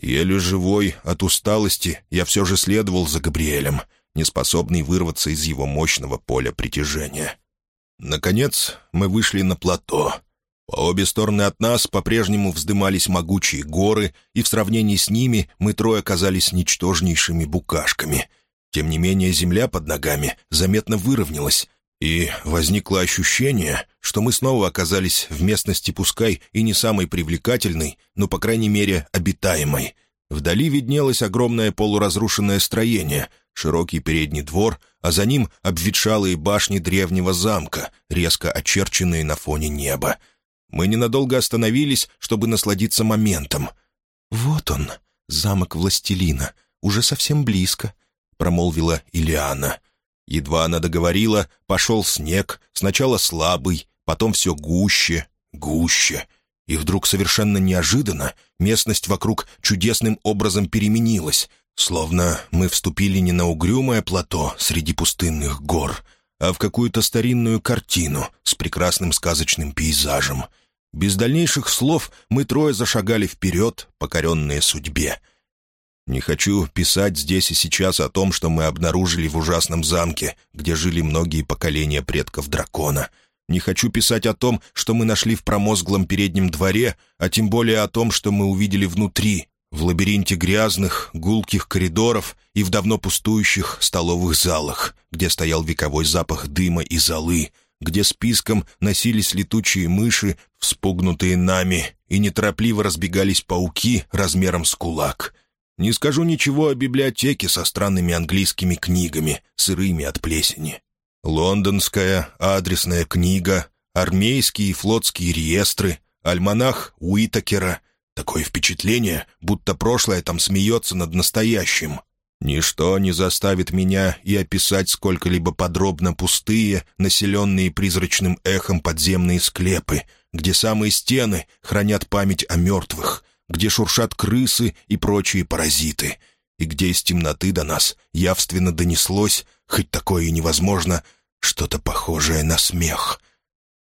[SPEAKER 1] Еле живой от усталости, я все же следовал за Габриэлем, неспособный вырваться из его мощного поля притяжения. Наконец мы вышли на плато. По обе стороны от нас по-прежнему вздымались могучие горы, и в сравнении с ними мы трое оказались ничтожнейшими букашками. Тем не менее земля под ногами заметно выровнялась, и возникло ощущение, что мы снова оказались в местности пускай и не самой привлекательной, но, по крайней мере, обитаемой. Вдали виднелось огромное полуразрушенное строение, широкий передний двор, а за ним обветшалые башни древнего замка, резко очерченные на фоне неба. Мы ненадолго остановились, чтобы насладиться моментом. «Вот он, замок Властелина, уже совсем близко», — промолвила Илиана. Едва она договорила, пошел снег, сначала слабый, потом все гуще, гуще. И вдруг совершенно неожиданно местность вокруг чудесным образом переменилась, словно мы вступили не на угрюмое плато среди пустынных гор, а в какую-то старинную картину с прекрасным сказочным пейзажем. Без дальнейших слов мы трое зашагали вперед, покоренные судьбе. Не хочу писать здесь и сейчас о том, что мы обнаружили в ужасном замке, где жили многие поколения предков дракона. Не хочу писать о том, что мы нашли в промозглом переднем дворе, а тем более о том, что мы увидели внутри, в лабиринте грязных, гулких коридоров и в давно пустующих столовых залах, где стоял вековой запах дыма и золы, где списком носились летучие мыши, вспугнутые нами, и неторопливо разбегались пауки размером с кулак. Не скажу ничего о библиотеке со странными английскими книгами, сырыми от плесени. Лондонская адресная книга, армейские и флотские реестры, альманах Уитакера — Такое впечатление, будто прошлое там смеется над настоящим. Ничто не заставит меня и описать сколько-либо подробно пустые, населенные призрачным эхом подземные склепы, где самые стены хранят память о мертвых, где шуршат крысы и прочие паразиты, и где из темноты до нас явственно донеслось, хоть такое и невозможно, что-то похожее на смех —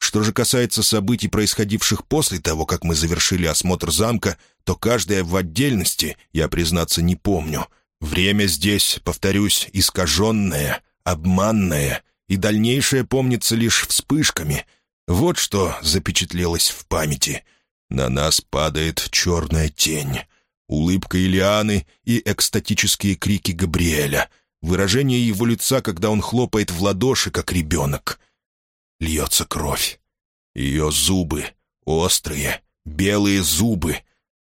[SPEAKER 1] что же касается событий, происходивших после того, как мы завершили осмотр замка, то каждое в отдельности, я, признаться, не помню. Время здесь, повторюсь, искаженное, обманное, и дальнейшее помнится лишь вспышками. Вот что запечатлелось в памяти. На нас падает черная тень. Улыбка Илианы и экстатические крики Габриэля. Выражение его лица, когда он хлопает в ладоши, как ребенок — льется кровь. Ее зубы, острые, белые зубы.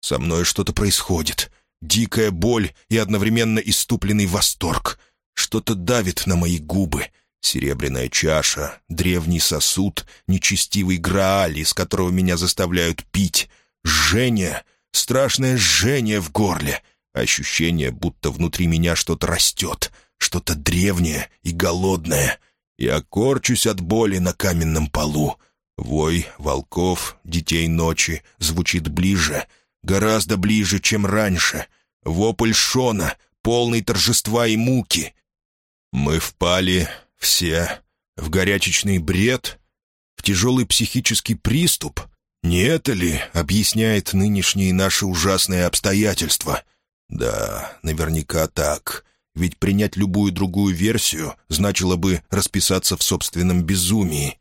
[SPEAKER 1] Со мной что-то происходит. Дикая боль и одновременно иступленный восторг. Что-то давит на мои губы. Серебряная чаша, древний сосуд, нечестивый грааль, из которого меня заставляют пить. Жжение, страшное жжение в горле. Ощущение, будто внутри меня что-то растет, что-то древнее и голодное. Я корчусь от боли на каменном полу. Вой волков, детей ночи, звучит ближе, гораздо ближе, чем раньше. Вопль Шона, полный торжества и муки. Мы впали все в горячечный бред, в тяжелый психический приступ. Не это ли объясняет нынешние наши ужасные обстоятельства? Да, наверняка так ведь принять любую другую версию значило бы расписаться в собственном безумии.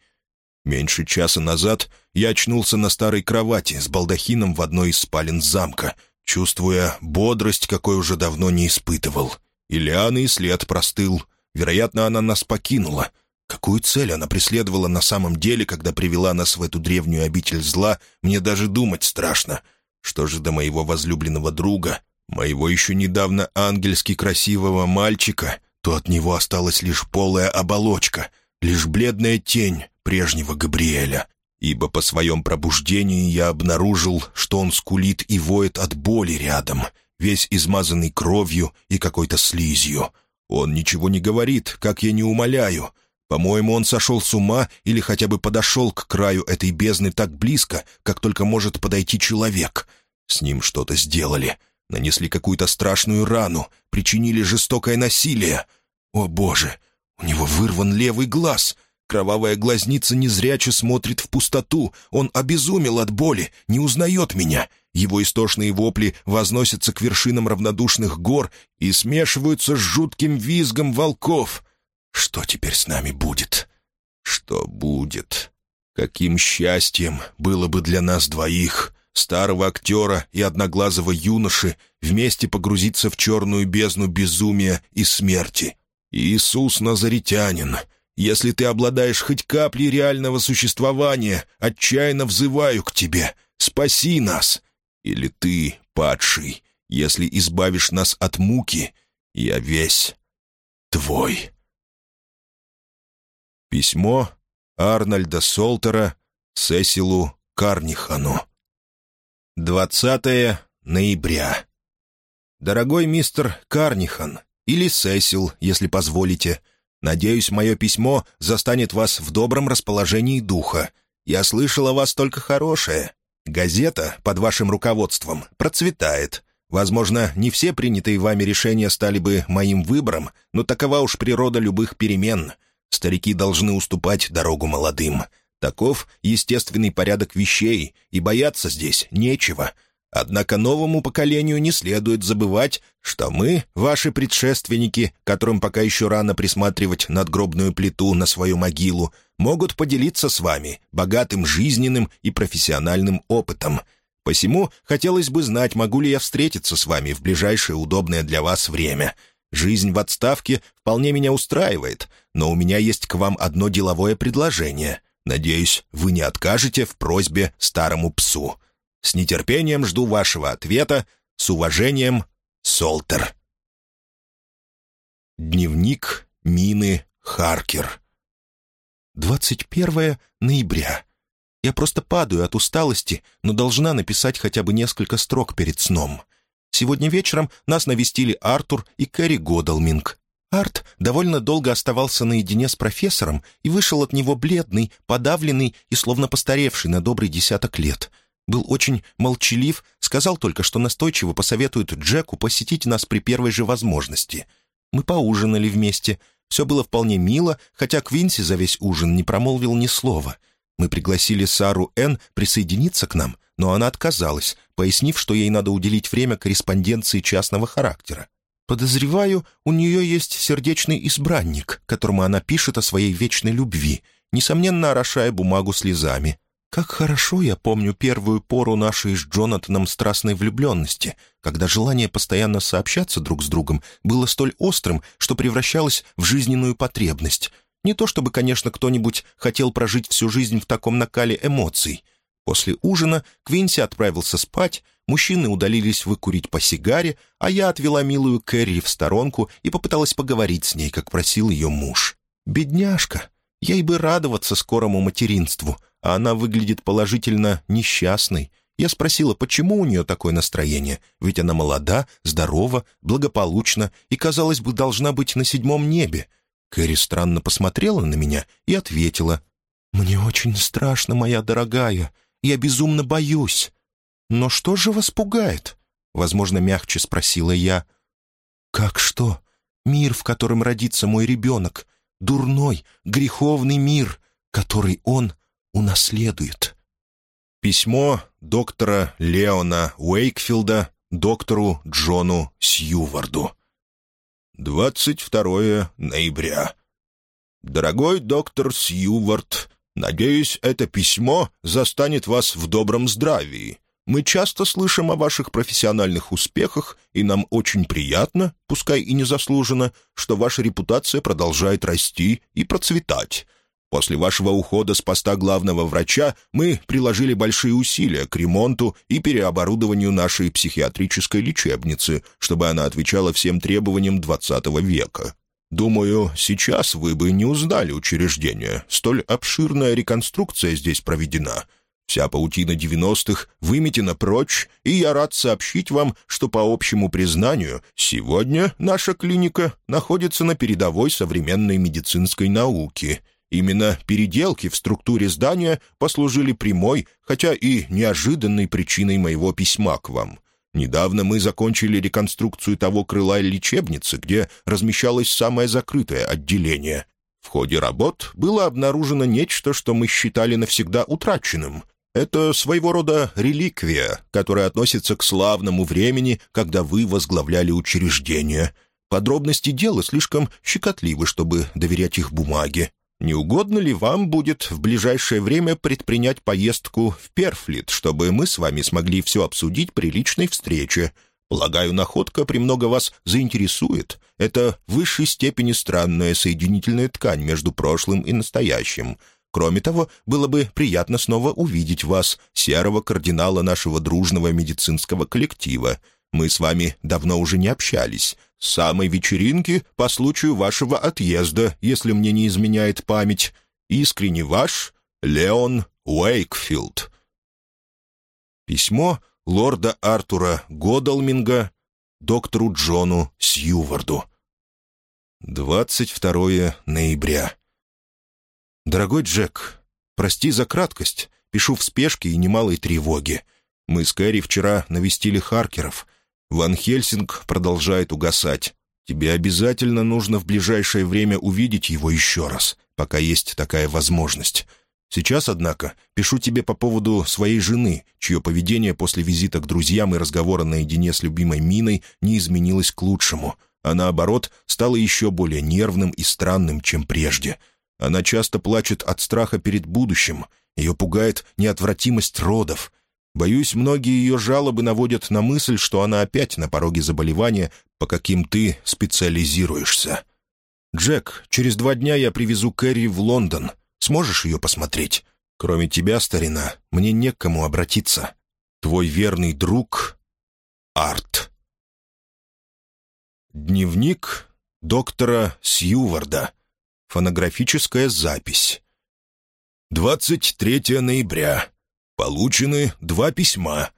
[SPEAKER 1] Меньше часа назад я очнулся на старой кровати с балдахином в одной из спален замка, чувствуя бодрость, какой уже давно не испытывал. Ильяна и след простыл. Вероятно, она нас покинула. Какую цель она преследовала на самом деле, когда привела нас в эту древнюю обитель зла, мне даже думать страшно. Что же до моего возлюбленного друга, моего еще недавно ангельски красивого мальчика, то от него осталась лишь полая оболочка, лишь бледная тень прежнего Габриэля. Ибо по своем пробуждении я обнаружил, что он скулит и воет от боли рядом, весь измазанный кровью и какой-то слизью. Он ничего не говорит, как я не умоляю. По-моему, он сошел с ума или хотя бы подошел к краю этой бездны так близко, как только может подойти человек. С ним что-то сделали — Нанесли какую-то страшную рану, причинили жестокое насилие. О, Боже! У него вырван левый глаз. Кровавая глазница незряче смотрит в пустоту. Он обезумел от боли, не узнает меня. Его истошные вопли возносятся к вершинам равнодушных гор и смешиваются с жутким визгом волков. Что теперь с нами будет? Что будет? Каким счастьем было бы для нас двоих, старого актера и одноглазого юноши, вместе погрузиться в черную бездну безумия и смерти. Иисус Назаритянин, если ты обладаешь хоть каплей реального существования, отчаянно взываю к тебе, спаси нас. Или ты, падший, если избавишь нас от муки, я весь твой. Письмо Арнольда Солтера Сесилу Карнихану 20 ноября. Дорогой мистер Карнихан, или Сесил, если позволите, надеюсь, мое письмо застанет вас в добром расположении духа. Я слышал о вас только хорошее. Газета под вашим руководством процветает. Возможно, не все принятые вами решения стали бы моим выбором, но такова уж природа любых перемен. Старики должны уступать дорогу молодым. Таков естественный порядок вещей, и бояться здесь нечего. Однако новому поколению не следует забывать, что мы, ваши предшественники, которым пока еще рано присматривать надгробную плиту на свою могилу, могут поделиться с вами богатым жизненным и профессиональным опытом. Посему хотелось бы знать, могу ли я встретиться с вами в ближайшее удобное для вас время. Жизнь в отставке вполне меня устраивает, но у меня есть к вам одно деловое предложение. Надеюсь, вы не откажете в просьбе старому псу». С нетерпением жду вашего ответа. С уважением, Солтер. Дневник Мины Харкер.
[SPEAKER 2] 21 ноября. Я просто падаю от усталости, но должна написать хотя бы несколько строк перед сном. Сегодня вечером нас навестили Артур и Кэрри Годалминг. Арт довольно долго оставался наедине с профессором и вышел от него бледный, подавленный и словно постаревший на добрый десяток лет — был очень молчалив, сказал только, что настойчиво посоветует Джеку посетить нас при первой же возможности. Мы поужинали вместе. Все было вполне мило, хотя Квинси за весь ужин не промолвил ни слова. Мы пригласили Сару Н. присоединиться к нам, но она отказалась, пояснив, что ей надо уделить время корреспонденции частного характера. Подозреваю, у нее есть сердечный избранник, которому она пишет о своей вечной любви, несомненно, орошая бумагу слезами. Как хорошо я помню первую пору нашей с Джонатаном страстной влюбленности, когда желание постоянно сообщаться друг с другом было столь острым, что превращалось в жизненную потребность. Не то чтобы, конечно, кто-нибудь хотел прожить всю жизнь в таком накале эмоций. После ужина Квинси отправился спать, мужчины удалились выкурить по сигаре, а я отвела милую Кэрри в сторонку и попыталась поговорить с ней, как просил ее муж. «Бедняжка! Ей бы радоваться скорому материнству!» А она выглядит положительно несчастной. Я спросила, почему у нее такое настроение, ведь она молода, здорова, благополучна и, казалось бы, должна быть на седьмом небе. Кэрри странно посмотрела на меня и ответила, «Мне очень страшно, моя дорогая, я безумно боюсь». «Но что же вас пугает?» — возможно, мягче спросила я. «Как что? Мир, в котором родится мой ребенок. Дурной, греховный мир, который он унаследует.
[SPEAKER 1] Письмо доктора Леона Уэйкфилда доктору Джону Сьюварду. 22 ноября. «Дорогой доктор Сьювард, надеюсь, это письмо застанет вас в добром здравии. Мы часто слышим о ваших профессиональных успехах, и нам очень приятно, пускай и незаслуженно, что ваша репутация продолжает расти и процветать. После вашего ухода с поста главного врача мы приложили большие усилия к ремонту и переоборудованию нашей психиатрической лечебницы, чтобы она отвечала всем требованиям XX века. Думаю, сейчас вы бы не узнали учреждение. Столь обширная реконструкция здесь проведена. Вся паутина 90-х выметена прочь, и я рад сообщить вам, что по общему признанию сегодня наша клиника находится на передовой современной медицинской науки — Именно переделки в структуре здания послужили прямой, хотя и неожиданной причиной моего письма к вам. Недавно мы закончили реконструкцию того крыла лечебницы, где размещалось самое закрытое отделение. В ходе работ было обнаружено нечто, что мы считали навсегда утраченным. Это своего рода реликвия, которая относится к славному времени, когда вы возглавляли учреждение. Подробности дела слишком щекотливы, чтобы доверять их бумаге. Не угодно ли вам будет в ближайшее время предпринять поездку в Перфлит, чтобы мы с вами смогли все обсудить при личной встрече? Полагаю, находка премного вас заинтересует. Это в высшей степени странная соединительная ткань между прошлым и настоящим. Кроме того, было бы приятно снова увидеть вас, серого кардинала нашего дружного медицинского коллектива. Мы с вами давно уже не общались самой вечеринки по случаю вашего отъезда, если мне не изменяет память. Искренне ваш Леон Уэйкфилд». Письмо лорда Артура Годалминга доктору Джону Сьюварду. 22 ноября. «Дорогой Джек, прости за краткость. Пишу в спешке и немалой тревоге. Мы с Кэрри вчера навестили Харкеров. Ван Хельсинг продолжает угасать. Тебе обязательно нужно в ближайшее время увидеть его еще раз, пока есть такая возможность. Сейчас, однако, пишу тебе по поводу своей жены, чье поведение после визита к друзьям и разговора наедине с любимой Миной не изменилось к лучшему, а наоборот, стало еще более нервным и странным, чем прежде. Она часто плачет от страха перед будущим, ее пугает неотвратимость родов. Боюсь, многие ее жалобы наводят на мысль, что она опять на пороге заболевания, по каким ты специализируешься. «Джек, через два дня я привезу Кэрри в Лондон. Сможешь ее посмотреть? Кроме тебя, старина, мне не к кому обратиться. Твой верный друг — Арт». Дневник доктора Сьюварда. Фонографическая запись. 23 ноября. Получены два письма.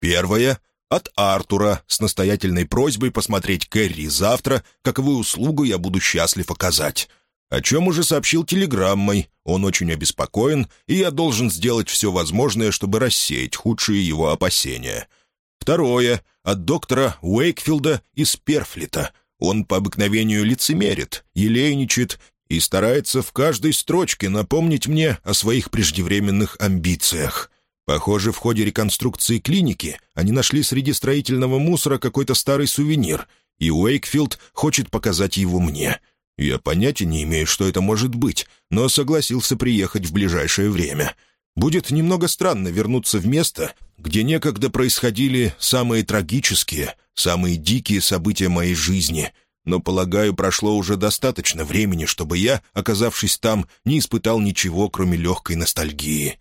[SPEAKER 1] Первое — от Артура с настоятельной просьбой посмотреть Кэрри завтра, каковую услугу я буду счастлив оказать. О чем уже сообщил телеграммой. Он очень обеспокоен, и я должен сделать все возможное, чтобы рассеять худшие его опасения. Второе — от доктора Уэйкфилда из Перфлита. Он по обыкновению лицемерит, елейничает и старается в каждой строчке напомнить мне о своих преждевременных амбициях. Похоже, в ходе реконструкции клиники они нашли среди строительного мусора какой-то старый сувенир, и Уэйкфилд хочет показать его мне — я понятия не имею, что это может быть, но согласился приехать в ближайшее время. Будет немного странно вернуться в место, где некогда происходили самые трагические, самые дикие события моей жизни. Но, полагаю, прошло уже достаточно времени, чтобы я, оказавшись там, не испытал ничего, кроме легкой ностальгии.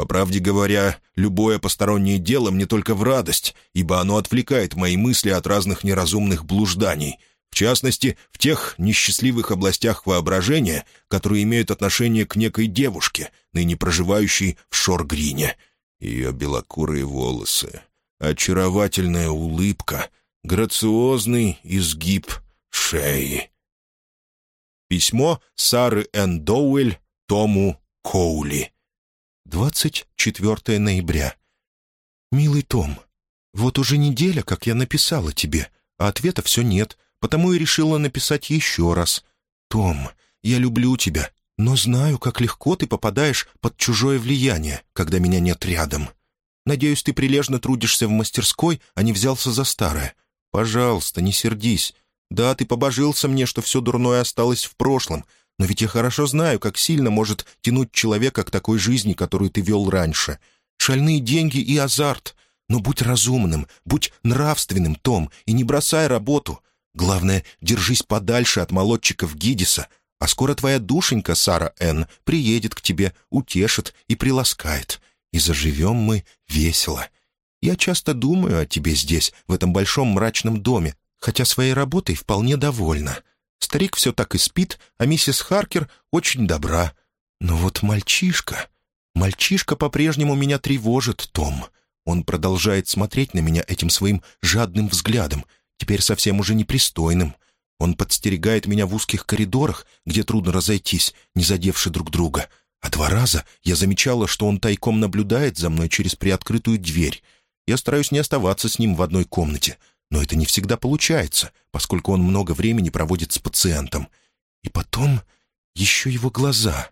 [SPEAKER 1] По правде говоря, любое постороннее дело мне только в радость, ибо оно отвлекает мои мысли от разных неразумных блужданий — в частности, в тех несчастливых областях воображения, которые имеют отношение к некой девушке, ныне проживающей в Шоргрине. Ее белокурые волосы, очаровательная улыбка, грациозный изгиб шеи. Письмо Сары Н. Доуэль Тому Коули. 24 ноября. «Милый Том, вот уже неделя, как я написала тебе, а ответа все нет потому и решила написать еще раз. «Том, я люблю тебя, но знаю, как легко ты попадаешь под чужое влияние, когда меня нет рядом. Надеюсь, ты прилежно трудишься в мастерской, а не взялся за старое. Пожалуйста, не сердись. Да, ты побожился мне, что все дурное осталось в прошлом, но ведь я хорошо знаю, как сильно может тянуть человека к такой жизни, которую ты вел раньше. Шальные деньги и азарт. Но будь разумным, будь нравственным, Том, и не бросай работу. Главное, держись подальше от молодчиков Гидиса, а скоро твоя душенька, Сара Н., приедет к тебе, утешит и приласкает. И заживем мы весело. Я часто думаю о тебе здесь, в этом большом мрачном доме, хотя своей работой вполне довольна. Старик все так и спит, а миссис Харкер очень добра. Но вот мальчишка... Мальчишка по-прежнему меня тревожит, Том. Он продолжает смотреть на меня этим своим жадным взглядом — теперь совсем уже непристойным. Он подстерегает меня в узких коридорах, где трудно разойтись, не задевши друг друга. А два раза я замечала, что он тайком наблюдает за мной через приоткрытую дверь. Я стараюсь не оставаться с ним в одной комнате, но это не всегда получается, поскольку он много времени проводит с пациентом. И потом еще его глаза.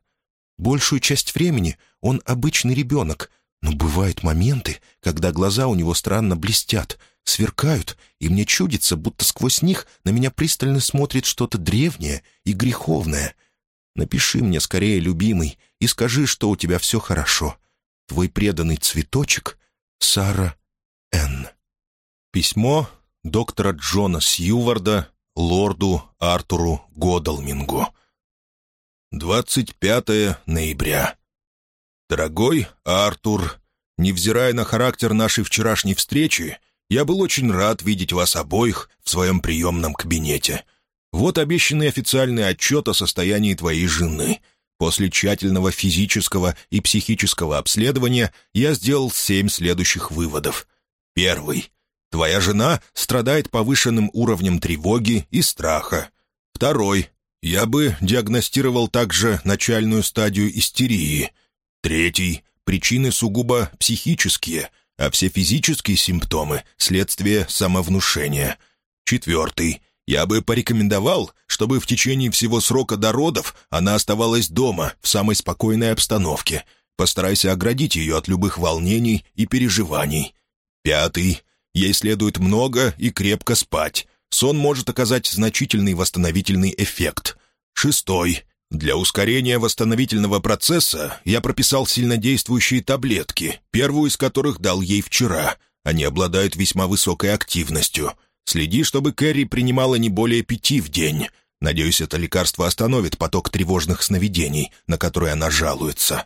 [SPEAKER 1] Большую часть времени он обычный ребенок, но бывают моменты, когда глаза у него странно блестят, сверкают, и мне чудится, будто сквозь них на меня пристально смотрит что-то древнее и греховное. Напиши мне скорее, любимый, и скажи, что у тебя все хорошо. Твой преданный цветочек — Сара Н. Письмо доктора Джона Сьюварда лорду Артуру Годалмингу. 25 ноября. «Дорогой Артур, невзирая на характер нашей вчерашней встречи, я был очень рад видеть вас обоих в своем приемном кабинете. Вот обещанный официальный отчет о состоянии твоей жены. После тщательного физического и психического обследования я сделал семь следующих выводов. Первый. Твоя жена страдает повышенным уровнем тревоги и страха. Второй. Я бы диагностировал также начальную стадию истерии. Третий. Причины сугубо психические, а все физические симптомы — следствие самовнушения. Четвертый. Я бы порекомендовал, чтобы в течение всего срока до родов она оставалась дома, в самой спокойной обстановке. Постарайся оградить ее от любых волнений и переживаний. Пятый. Ей следует много и крепко спать. Сон может оказать значительный восстановительный эффект. Шестой. Для ускорения восстановительного процесса я прописал сильнодействующие таблетки, первую из которых дал ей вчера. Они обладают весьма высокой активностью — Следи, чтобы Кэрри принимала не более пяти в день. Надеюсь, это лекарство остановит поток тревожных сновидений, на которые она жалуется.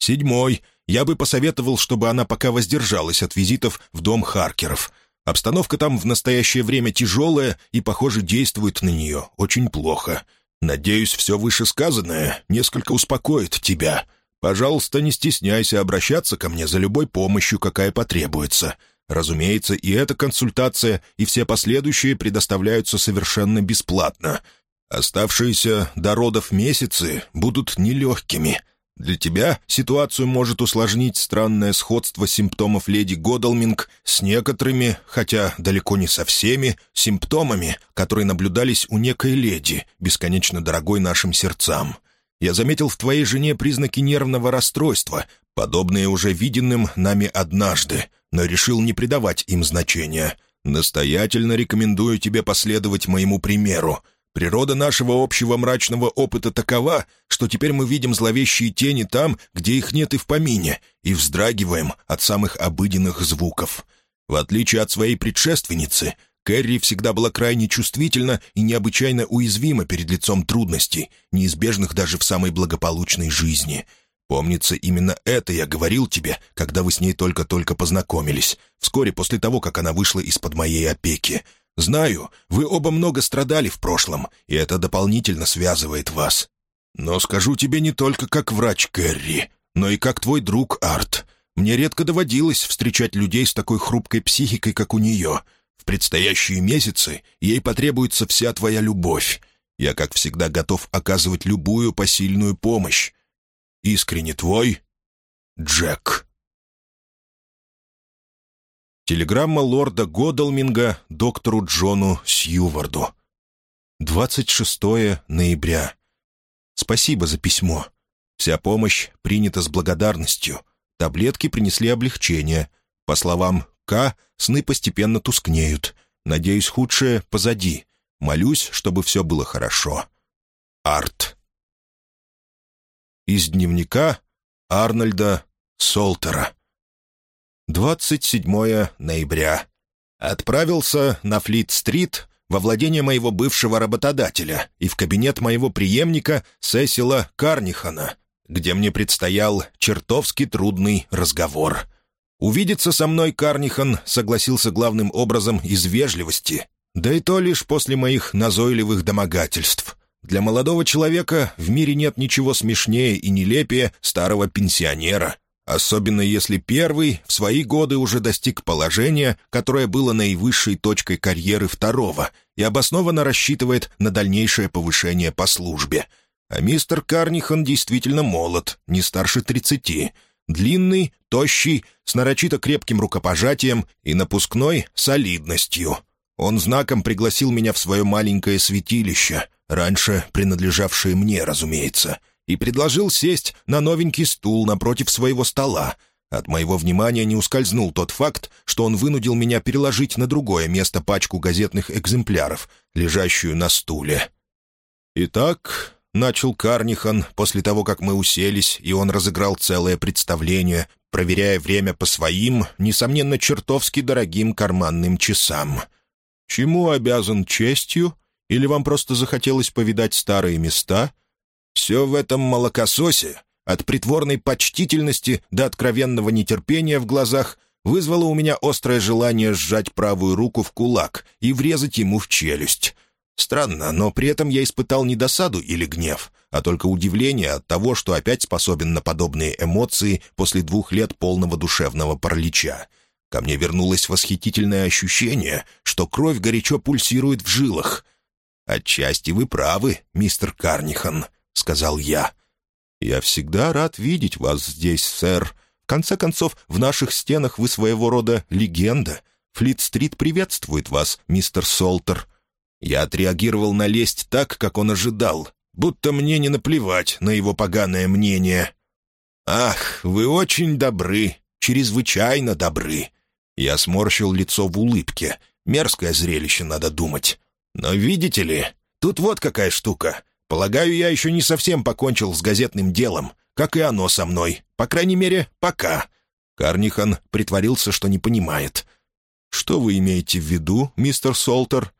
[SPEAKER 1] Седьмой. Я бы посоветовал, чтобы она пока воздержалась от визитов в дом Харкеров. Обстановка там в настоящее время тяжелая и, похоже, действует на нее очень плохо. Надеюсь, все вышесказанное несколько успокоит тебя. Пожалуйста, не стесняйся обращаться ко мне за любой помощью, какая потребуется. Разумеется, и эта консультация, и все последующие предоставляются совершенно бесплатно. Оставшиеся до родов месяцы будут нелегкими. Для тебя ситуацию может усложнить странное сходство симптомов леди Годалминг с некоторыми, хотя далеко не со всеми, симптомами, которые наблюдались у некой леди, бесконечно дорогой нашим сердцам. Я заметил в твоей жене признаки нервного расстройства, подобные уже виденным нами однажды — но решил не придавать им значения. Настоятельно рекомендую тебе последовать моему примеру. Природа нашего общего мрачного опыта такова, что теперь мы видим зловещие тени там, где их нет и в помине, и вздрагиваем от самых обыденных звуков. В отличие от своей предшественницы, Кэрри всегда была крайне чувствительна и необычайно уязвима перед лицом трудностей, неизбежных даже в самой благополучной жизни — Помнится, именно это я говорил тебе, когда вы с ней только-только познакомились, вскоре после того, как она вышла из-под моей опеки. Знаю, вы оба много страдали в прошлом, и это дополнительно связывает вас. Но скажу тебе не только как врач Кэрри, но и как твой друг Арт. Мне редко доводилось встречать людей с такой хрупкой психикой, как у нее. В предстоящие месяцы ей потребуется вся твоя любовь. Я, как всегда, готов оказывать любую посильную помощь. Искренне твой, Джек. Телеграмма лорда Годалминга доктору Джону Сьюварду. 26 ноября. Спасибо за письмо. Вся помощь принята с благодарностью. Таблетки принесли облегчение. По словам К, сны постепенно тускнеют. Надеюсь, худшее позади. Молюсь, чтобы все было хорошо. Арт. Из дневника Арнольда Солтера. 27 ноября. Отправился на Флит-стрит во владение моего бывшего работодателя и в кабинет моего преемника Сесила Карнихана, где мне предстоял чертовски трудный разговор. Увидеться со мной Карнихан согласился главным образом из вежливости, да и то лишь после моих назойливых домогательств. Для молодого человека в мире нет ничего смешнее и нелепее старого пенсионера, особенно если первый в свои годы уже достиг положения, которое было наивысшей точкой карьеры второго и обоснованно рассчитывает на дальнейшее повышение по службе. А мистер Карнихан действительно молод, не старше тридцати, длинный, тощий, с нарочито крепким рукопожатием и напускной солидностью. Он знаком пригласил меня в свое маленькое святилище — раньше принадлежавшие мне, разумеется, и предложил сесть на новенький стул напротив своего стола. От моего внимания не ускользнул тот факт, что он вынудил меня переложить на другое место пачку газетных экземпляров, лежащую на стуле. «Итак», — начал Карнихан, после того, как мы уселись, и он разыграл целое представление, проверяя время по своим, несомненно, чертовски дорогим карманным часам. «Чему обязан честью?» Или вам просто захотелось повидать старые места? Все в этом молокососе, от притворной почтительности до откровенного нетерпения в глазах, вызвало у меня острое желание сжать правую руку в кулак и врезать ему в челюсть. Странно, но при этом я испытал не досаду или гнев, а только удивление от того, что опять способен на подобные эмоции после двух лет полного душевного паралича. Ко мне вернулось восхитительное ощущение, что кровь горячо пульсирует в жилах — «Отчасти вы правы, мистер Карнихан», — сказал я. «Я всегда рад видеть вас здесь, сэр. В конце концов, в наших стенах вы своего рода легенда. Флит-стрит приветствует вас, мистер Солтер». Я отреагировал на лесть так, как он ожидал, будто мне не наплевать на его поганое мнение. «Ах, вы очень добры, чрезвычайно добры!» Я сморщил лицо в улыбке. Мерзкое зрелище, надо думать. «Но видите ли, тут вот какая штука. Полагаю, я еще не совсем покончил с газетным делом, как и оно со мной. По крайней мере, пока». Карнихан притворился, что не понимает. «Что вы имеете в виду, мистер Солтер?»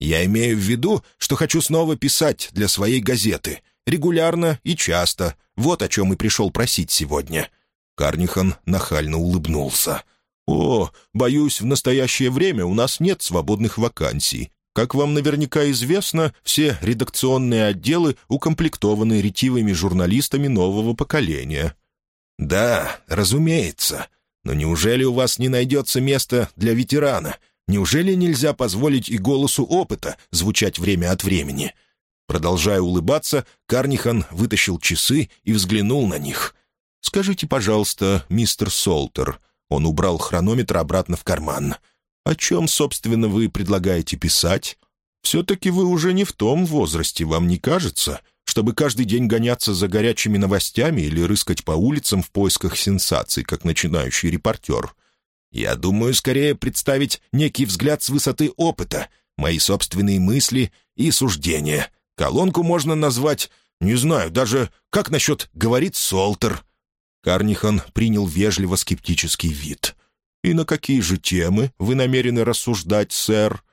[SPEAKER 1] «Я имею в виду, что хочу снова писать для своей газеты. Регулярно и часто. Вот о чем и пришел просить сегодня». Карнихан нахально улыбнулся. «О, боюсь, в настоящее время у нас нет свободных вакансий. Как вам наверняка известно, все редакционные отделы укомплектованы ретивыми журналистами нового поколения». «Да, разумеется. Но неужели у вас не найдется места для ветерана? Неужели нельзя позволить и голосу опыта звучать время от времени?» Продолжая улыбаться, Карнихан вытащил часы и взглянул на них. «Скажите, пожалуйста, мистер Солтер...» Он убрал хронометр обратно в карман. «О чем, собственно, вы предлагаете писать? Все-таки вы уже не в том возрасте, вам не кажется, чтобы каждый день гоняться за горячими новостями или рыскать по улицам в поисках сенсаций, как начинающий репортер. Я думаю, скорее представить некий взгляд с высоты опыта, мои собственные мысли и суждения. Колонку можно назвать, не знаю, даже как насчет «говорит Солтер». Карнихан принял вежливо скептический вид. «И на какие же темы вы намерены рассуждать, сэр?»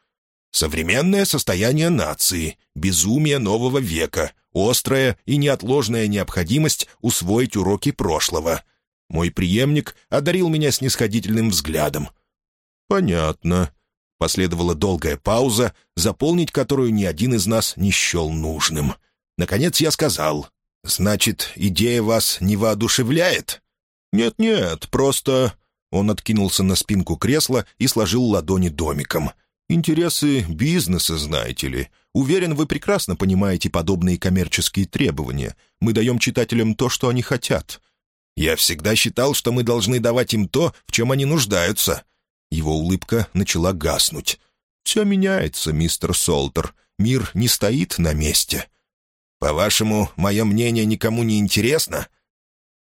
[SPEAKER 1] «Современное состояние нации, безумие нового века, острая и неотложная необходимость усвоить уроки прошлого. Мой преемник одарил меня снисходительным взглядом. «Понятно». Последовала долгая пауза, заполнить которую ни один из нас не счел нужным. Наконец я сказал, «Значит, идея вас не воодушевляет?» «Нет-нет, просто...» Он откинулся на спинку кресла и сложил ладони домиком. «Интересы бизнеса, знаете ли. Уверен, вы прекрасно понимаете подобные коммерческие требования. Мы даем читателям то, что они хотят». «Я всегда считал, что мы должны давать им то, в чем они нуждаются». Его улыбка начала гаснуть. «Все меняется, мистер Солтер. Мир не стоит на месте». «По-вашему, мое мнение никому не интересно?»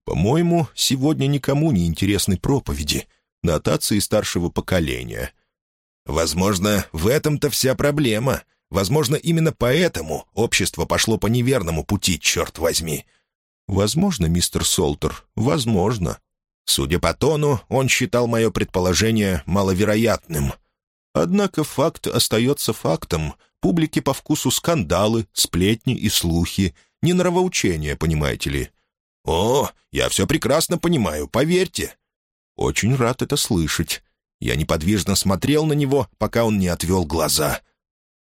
[SPEAKER 1] «По-моему, сегодня никому не интересны проповеди, нотации старшего поколения». «Возможно, в этом-то вся проблема. Возможно, именно поэтому общество пошло по неверному пути, черт возьми». «Возможно, мистер Солтер, возможно». Судя по тону, он считал мое предположение маловероятным. Однако факт остается фактом. Публике по вкусу скандалы, сплетни и слухи. Не нравоучения, понимаете ли. «О, я все прекрасно понимаю, поверьте». «Очень рад это слышать». Я неподвижно смотрел на него, пока он не отвел глаза —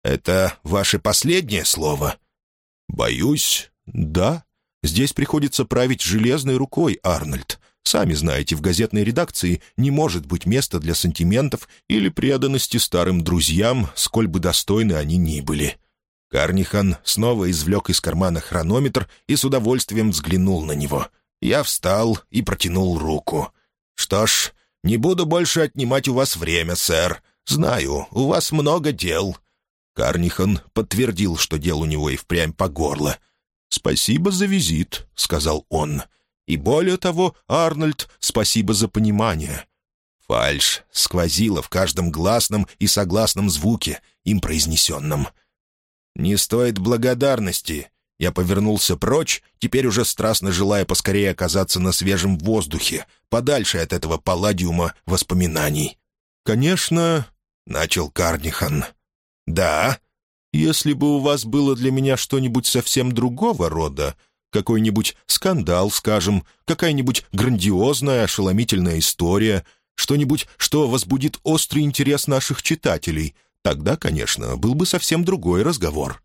[SPEAKER 1] «Это ваше последнее слово?» «Боюсь, да. Здесь приходится править железной рукой, Арнольд. Сами знаете, в газетной редакции не может быть места для сантиментов или преданности старым друзьям, сколь бы достойны они ни были». Карнихан снова извлек из кармана хронометр и с удовольствием взглянул на него. Я встал и протянул руку. «Что ж, не буду больше отнимать у вас время, сэр. Знаю, у вас много дел. Карнихан подтвердил, что дел у него и впрямь по горло. «Спасибо за визит», — сказал он. «И более того, Арнольд, спасибо за понимание». Фальш сквозила в каждом гласном и согласном звуке, им произнесенном. «Не стоит благодарности». Я повернулся прочь, теперь уже страстно желая поскорее оказаться на свежем воздухе, подальше от этого палладиума воспоминаний. «Конечно», — начал Карнихан, «Да. Если бы у вас было для меня что-нибудь совсем другого рода, какой-нибудь скандал, скажем, какая-нибудь грандиозная, ошеломительная история, что-нибудь, что возбудит острый интерес наших читателей, тогда, конечно, был бы совсем другой разговор».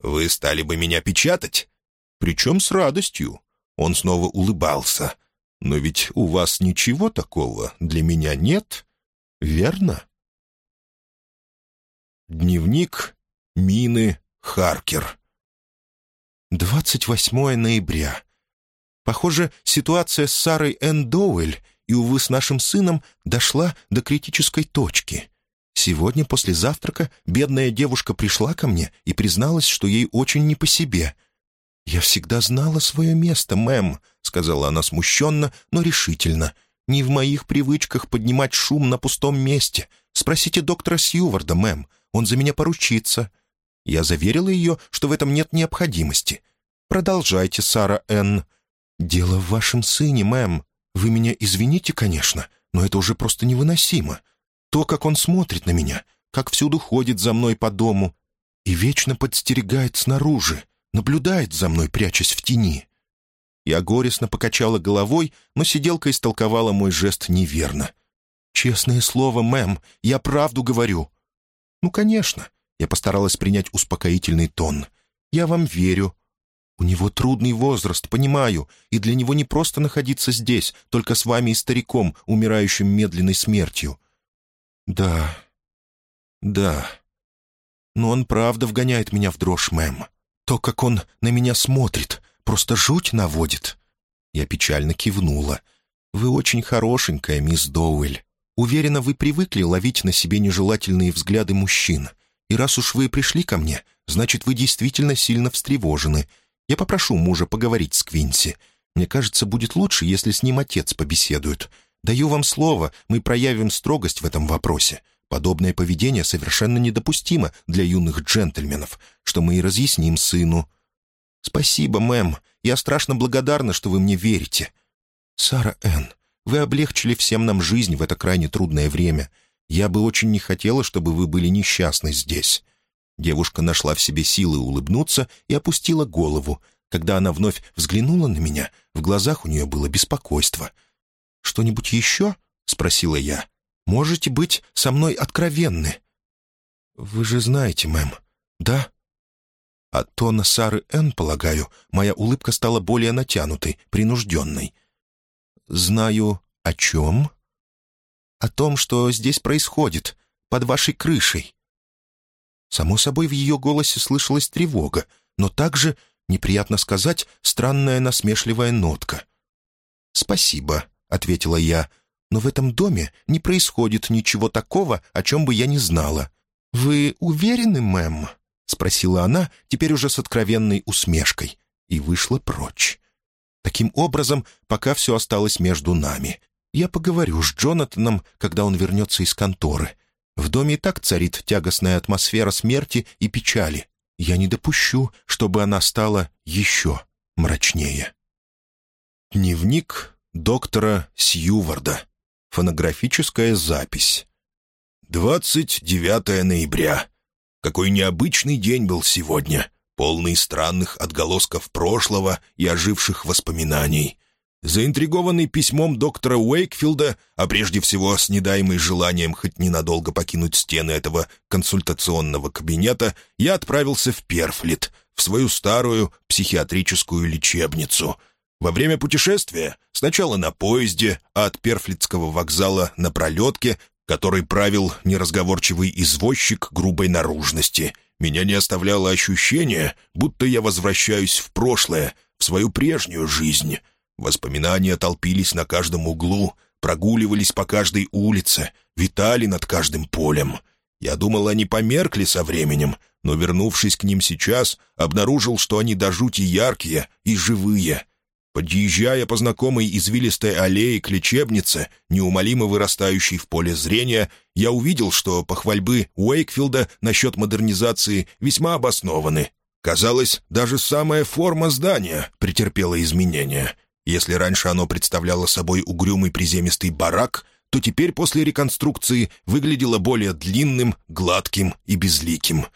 [SPEAKER 1] «Вы стали бы меня печатать?» «Причем с радостью». Он снова улыбался. «Но ведь у вас ничего такого для меня нет, верно?» Дневник Мины Харкер. 28 ноября. Похоже, ситуация с Сарой Энн Доуэль и, увы, с нашим сыном дошла до критической точки.
[SPEAKER 2] Сегодня после завтрака бедная девушка пришла ко мне и призналась, что ей очень не по себе. «Я всегда знала свое место, мэм», — сказала она смущенно, но решительно. «Не в моих привычках поднимать шум на пустом месте. Спросите доктора Сьюварда, мэм, он за меня поручится». Я заверила ее, что в этом нет необходимости. «Продолжайте, Сара Н. «Дело в вашем сыне, мэм. Вы меня извините, конечно, но это уже просто невыносимо. То, как он смотрит на меня, как всюду ходит за мной по дому и вечно подстерегает снаружи, наблюдает за мной, прячась в тени». Я горестно покачала головой, но сиделка истолковала мой жест неверно. «Честное слово, мэм, я правду говорю». «Ну, конечно». Я постаралась принять успокоительный тон. «Я вам верю. У него трудный возраст, понимаю, и для него не просто находиться здесь, только с вами и стариком, умирающим медленной смертью. Да, да. Но он правда вгоняет меня в дрожь, мэм. То, как он на меня смотрит, просто жуть наводит. Я печально кивнула. «Вы очень хорошенькая, мисс Доуэль. Уверена, вы привыкли ловить на себе нежелательные взгляды мужчин. И раз уж вы пришли ко мне, значит, вы действительно сильно встревожены, я попрошу мужа поговорить с Квинси. Мне кажется, будет лучше, если с ним отец побеседует. Даю вам слово, мы проявим строгость в этом вопросе. Подобное поведение совершенно недопустимо для юных джентльменов, что мы и разъясним сыну». «Спасибо, мэм. Я страшно благодарна, что вы мне верите». «Сара Энн, вы облегчили всем нам жизнь в это крайне трудное время. Я бы очень не хотела, чтобы вы были несчастны здесь». Девушка нашла в себе силы улыбнуться и опустила голову. Когда она вновь взглянула на меня, в глазах у нее было беспокойство. «Что-нибудь еще?» — спросила я. «Можете быть со мной откровенны?» «Вы же знаете, мэм, да?» От тона Сары Н, полагаю, моя улыбка стала более натянутой, принужденной. «Знаю о чем?» «О том, что здесь происходит, под вашей крышей». Само собой, в ее голосе слышалась тревога, но также, неприятно сказать, странная насмешливая нотка. «Спасибо», — ответила я, — «но в этом доме не происходит ничего такого, о чем бы я не знала». «Вы уверены, мэм?» — спросила она, теперь уже с откровенной усмешкой, и вышла прочь. Таким образом, пока все осталось между нами. Я поговорю с Джонатаном, когда он вернется из конторы. В доме и так царит тягостная атмосфера смерти и печали. Я не допущу, чтобы она стала еще мрачнее. Дневник доктора Сьюварда. Фонографическая запись. 29 ноября. Какой необычный день был сегодня, полный странных отголосков прошлого и оживших воспоминаний. Заинтригованный письмом доктора Уэйкфилда, а прежде всего с недаемой желанием хоть ненадолго покинуть стены этого консультационного кабинета, я отправился в Перфлит, в свою старую психиатрическую лечебницу. Во время путешествия, сначала на поезде, а от Перфлитского вокзала на пролетке, который правил неразговорчивый извозчик грубой наружности, меня не оставляло ощущение, будто я возвращаюсь в прошлое, в свою прежнюю жизнь — Воспоминания толпились на каждом углу, прогуливались по каждой улице, витали над каждым полем. Я думал, они померкли со временем, но, вернувшись к ним сейчас, обнаружил, что они до жути яркие и живые. Подъезжая по знакомой извилистой аллее к лечебнице, неумолимо вырастающей в поле зрения, я увидел, что похвальбы Уэйкфилда насчет модернизации весьма обоснованы. Казалось, даже самая форма здания претерпела изменения — если раньше оно представляло собой угрюмый приземистый барак, то теперь после реконструкции выглядело более длинным, гладким и безликим.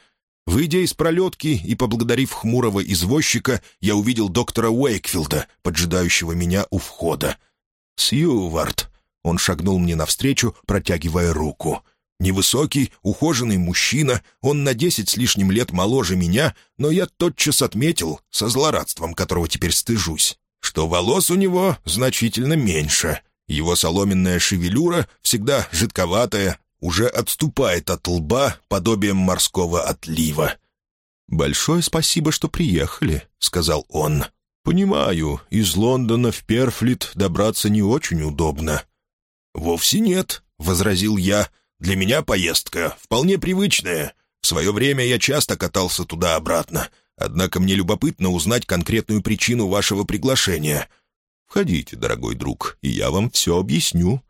[SPEAKER 2] Выйдя из пролетки и поблагодарив хмурого извозчика, я увидел доктора Уэйкфилда, поджидающего меня у входа. «Сьювард!» — он шагнул мне навстречу, протягивая руку. Невысокий, ухоженный мужчина, он на десять с лишним лет моложе меня, но я тотчас отметил, со злорадством которого теперь стыжусь, что волос у него значительно меньше. Его соломенная шевелюра, всегда жидковатая, уже отступает от лба подобием морского отлива. «Большое спасибо, что приехали», — сказал он. «Понимаю, из Лондона в Перфлит добраться не очень удобно». «Вовсе нет», — возразил я.
[SPEAKER 1] Для меня поездка вполне привычная. В свое время я часто катался туда-обратно. Однако мне любопытно узнать конкретную причину вашего приглашения».
[SPEAKER 2] «Входите, дорогой друг, и я вам все объясню».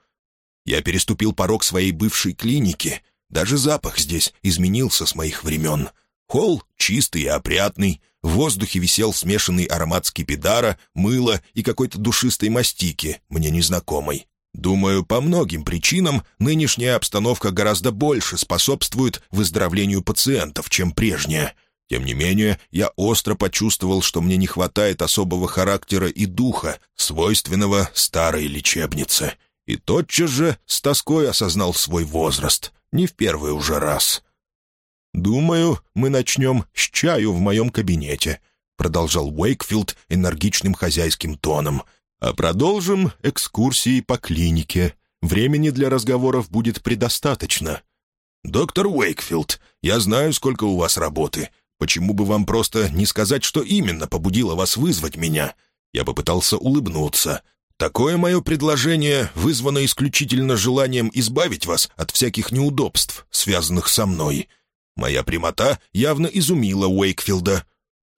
[SPEAKER 1] Я переступил порог своей бывшей клиники. Даже запах здесь изменился с моих времен. Холл чистый и опрятный. В воздухе висел смешанный аромат скипидара, мыла и какой-то душистой мастики, мне незнакомой. Думаю, по многим причинам нынешняя обстановка гораздо больше способствует выздоровлению пациентов, чем прежняя. Тем не менее, я остро почувствовал, что мне не хватает особого характера и духа, свойственного старой лечебнице. И тотчас же с тоской осознал свой возраст, не в первый уже раз.
[SPEAKER 2] «Думаю, мы начнем с чаю в моем кабинете», — продолжал Уэйкфилд энергичным хозяйским тоном — а продолжим экскурсии по клинике. Времени для разговоров будет предостаточно.
[SPEAKER 1] «Доктор Уэйкфилд, я знаю, сколько у вас работы. Почему бы вам просто не сказать, что именно побудило вас вызвать меня?» Я попытался улыбнуться. «Такое мое предложение вызвано исключительно желанием избавить вас от всяких неудобств, связанных со мной». Моя прямота явно изумила Уэйкфилда.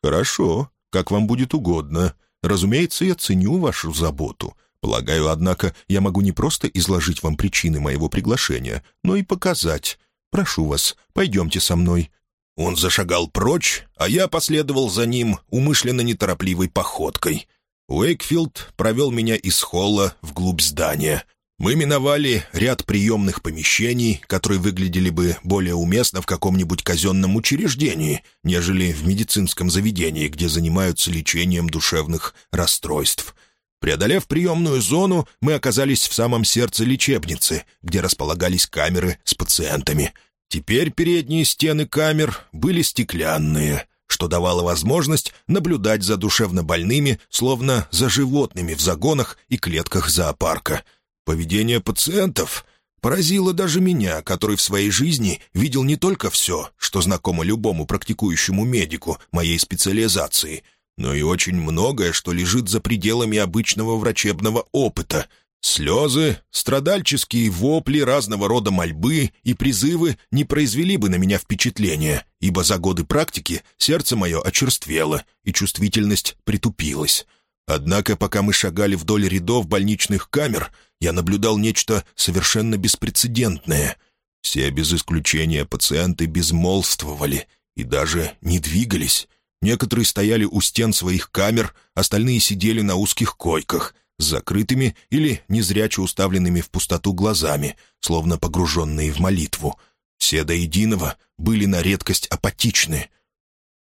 [SPEAKER 2] «Хорошо, как вам будет угодно. Разумеется, я ценю вашу заботу. Полагаю, однако, я могу не просто изложить вам причины моего приглашения, но и показать. Прошу вас, пойдемте со мной».
[SPEAKER 1] Он зашагал прочь, а я последовал за ним умышленно неторопливой походкой. Уэйкфилд провел меня из холла вглубь здания. Мы миновали ряд приемных помещений, которые выглядели бы более уместно в каком-нибудь казенном учреждении, нежели в медицинском заведении, где занимаются лечением душевных расстройств. Преодолев приемную зону, мы оказались в самом сердце лечебницы, где располагались камеры с пациентами. Теперь передние стены камер были стеклянные, что давало возможность наблюдать за душевнобольными, словно за животными в загонах и клетках зоопарка — Поведение пациентов поразило даже меня, который в своей жизни видел не только все, что знакомо любому практикующему медику моей специализации, но и очень многое, что лежит за пределами обычного врачебного опыта. Слезы, страдальческие вопли, разного рода мольбы и призывы не произвели бы на меня впечатления, ибо за годы практики сердце мое очерствело, и чувствительность притупилась. Однако, пока мы шагали вдоль рядов больничных камер, я наблюдал нечто совершенно беспрецедентное. Все без исключения пациенты безмолвствовали и даже не двигались. Некоторые стояли у стен своих камер, остальные сидели на узких койках, с закрытыми или незряче уставленными в пустоту глазами, словно погруженные в молитву. Все до единого были на редкость апатичны.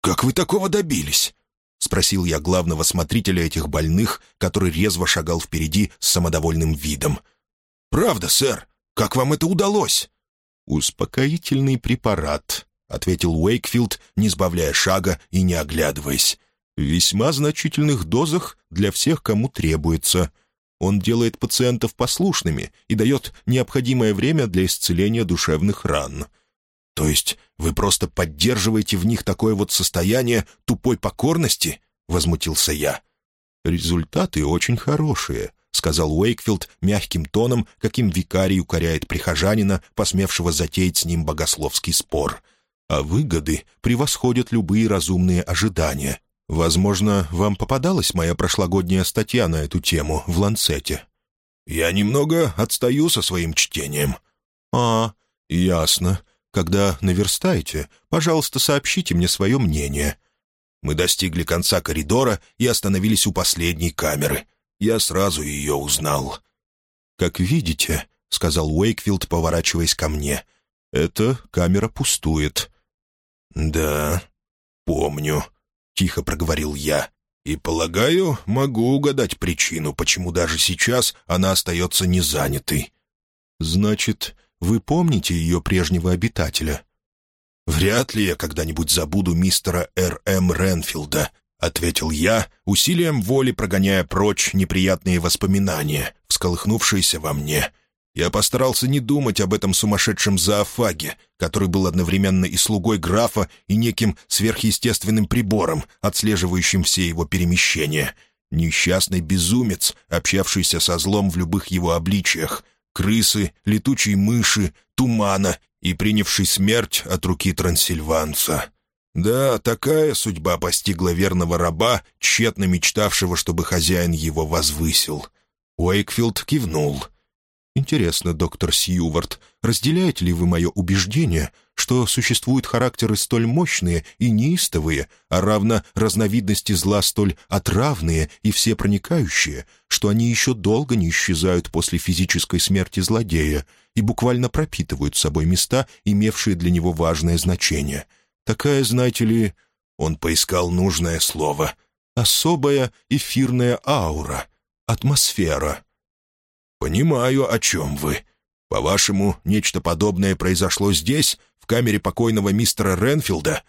[SPEAKER 1] «Как вы такого добились?» — спросил я главного смотрителя этих больных, который резво шагал впереди с самодовольным видом. «Правда, сэр? Как вам это удалось?»
[SPEAKER 2] «Успокоительный препарат», — ответил Уэйкфилд, не сбавляя шага и не оглядываясь. «В весьма значительных дозах для всех, кому требуется. Он делает пациентов послушными и дает необходимое время для исцеления душевных ран».
[SPEAKER 1] «То есть вы просто поддерживаете в них такое вот состояние тупой покорности?» — возмутился я.
[SPEAKER 2] «Результаты очень хорошие», — сказал Уэйкфилд мягким тоном, каким викарий укоряет прихожанина, посмевшего затеять с ним богословский спор. «А выгоды превосходят любые разумные ожидания. Возможно, вам попадалась моя прошлогодняя статья на эту тему в «Ланцете».
[SPEAKER 1] «Я немного отстаю со своим чтением».
[SPEAKER 2] «А, ясно. Когда наверстаете, пожалуйста, сообщите мне свое мнение».
[SPEAKER 1] Мы достигли конца коридора и остановились у последней камеры. Я сразу ее узнал.
[SPEAKER 2] «Как видите», — сказал Уэйкфилд, поворачиваясь ко мне, — «эта камера пустует».
[SPEAKER 1] «Да, помню», — тихо проговорил я. «И, полагаю, могу угадать причину, почему даже сейчас она остается незанятой».
[SPEAKER 2] «Значит, вы помните ее прежнего обитателя?»
[SPEAKER 1] «Вряд ли я когда-нибудь забуду мистера Р.М. Ренфилда», — ответил я, усилием воли прогоняя прочь неприятные воспоминания, всколыхнувшиеся во мне. Я постарался не думать об этом сумасшедшем зоофаге, который был одновременно и слугой графа, и неким сверхъестественным прибором, отслеживающим все его перемещения. Несчастный безумец, общавшийся со злом в любых его обличиях, крысы, летучей мыши, тумана и принявший смерть от руки трансильванца. Да, такая судьба постигла верного раба, тщетно мечтавшего, чтобы хозяин его возвысил. Уэйкфилд кивнул.
[SPEAKER 2] «Интересно, доктор Сьювард, разделяете ли вы мое убеждение, что существуют характеры столь мощные и неистовые, а равно разновидности зла столь отравные и всепроникающие, что они еще долго не исчезают после физической смерти злодея и буквально пропитывают собой места, имевшие для него важное значение? Такая, знаете ли...» Он поискал нужное слово. «Особая эфирная аура, атмосфера».
[SPEAKER 1] «Понимаю, о чем вы. По-вашему, нечто подобное произошло здесь, в камере покойного мистера Ренфилда?»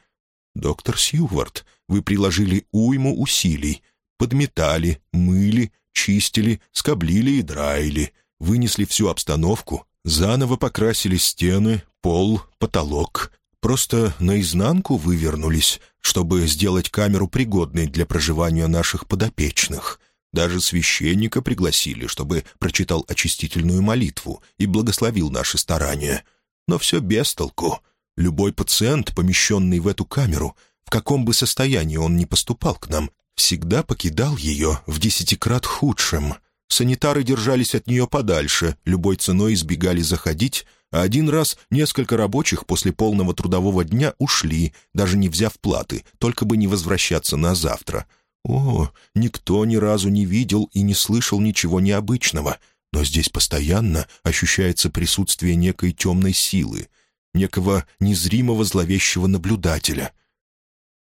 [SPEAKER 2] «Доктор Сьювард, вы приложили уйму усилий. Подметали, мыли, чистили, скоблили и драили, вынесли всю обстановку, заново покрасили стены, пол, потолок. Просто наизнанку вывернулись, чтобы сделать камеру пригодной для проживания наших подопечных. Даже священника пригласили, чтобы прочитал очистительную молитву и благословил наши старания. Но все без толку. Любой пациент, помещенный в эту камеру, в каком бы состоянии он ни поступал к нам, всегда покидал ее в десятикрат худшем. Санитары держались от нее подальше, любой ценой избегали заходить, а один раз несколько рабочих после полного трудового дня ушли, даже не взяв платы, только бы не возвращаться на завтра — о, никто ни разу не видел и не слышал ничего необычного, но здесь постоянно ощущается присутствие некой темной силы, некого незримого зловещего наблюдателя.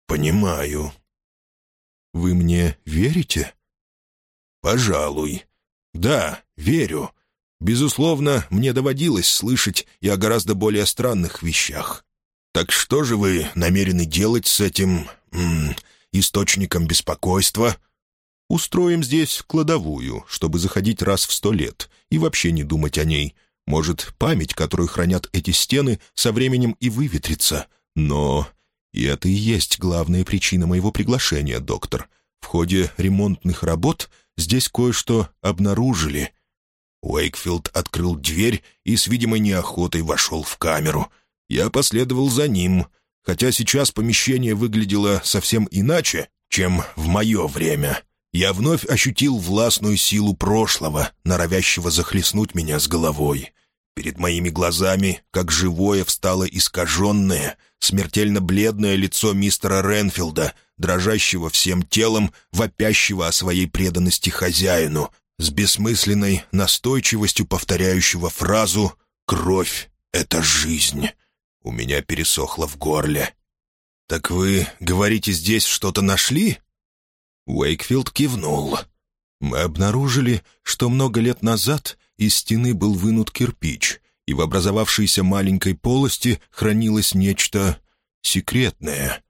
[SPEAKER 1] «Понимаю».
[SPEAKER 2] «Вы мне верите?»
[SPEAKER 1] «Пожалуй. Да, верю. Безусловно, мне доводилось слышать и о гораздо более странных вещах. Так что же вы намерены делать с этим... источником беспокойства.
[SPEAKER 2] Устроим здесь кладовую, чтобы заходить раз в сто лет и вообще не думать о ней. Может, память, которую хранят эти стены, со временем и выветрится. Но... И это и есть главная причина моего приглашения, доктор. В ходе ремонтных работ здесь кое-что обнаружили».
[SPEAKER 1] Уэйкфилд открыл дверь и с видимой неохотой вошел в камеру. Я последовал за ним — хотя сейчас помещение выглядело совсем иначе, чем в мое время. Я вновь ощутил властную силу прошлого, норовящего захлестнуть меня с головой. Перед моими глазами, как живое, встало искаженное, смертельно бледное лицо мистера Ренфилда, дрожащего всем телом, вопящего о своей преданности хозяину, с бессмысленной настойчивостью повторяющего фразу «Кровь — это жизнь». У меня пересохло в горле. «Так вы, говорите, здесь что-то нашли?» Уэйкфилд кивнул.
[SPEAKER 2] «Мы обнаружили, что много лет назад из стены был вынут кирпич, и в образовавшейся маленькой полости хранилось нечто секретное».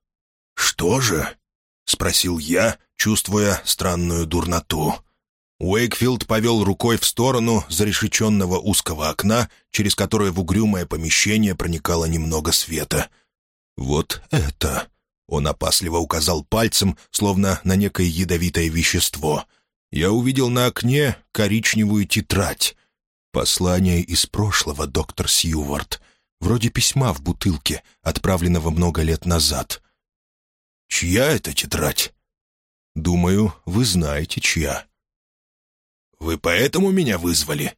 [SPEAKER 1] «Что же?» — спросил я, чувствуя странную дурноту. Уэйкфилд повел рукой в сторону зарешеченного узкого окна, через которое в угрюмое помещение проникало немного света. «Вот это!» — он опасливо указал пальцем, словно на некое ядовитое вещество. Я увидел на окне коричневую тетрадь. «Послание из прошлого, доктор Сьювард. Вроде письма в бутылке, отправленного много лет назад». «Чья это тетрадь?» «Думаю, вы знаете, чья». Вы поэтому меня вызвали?»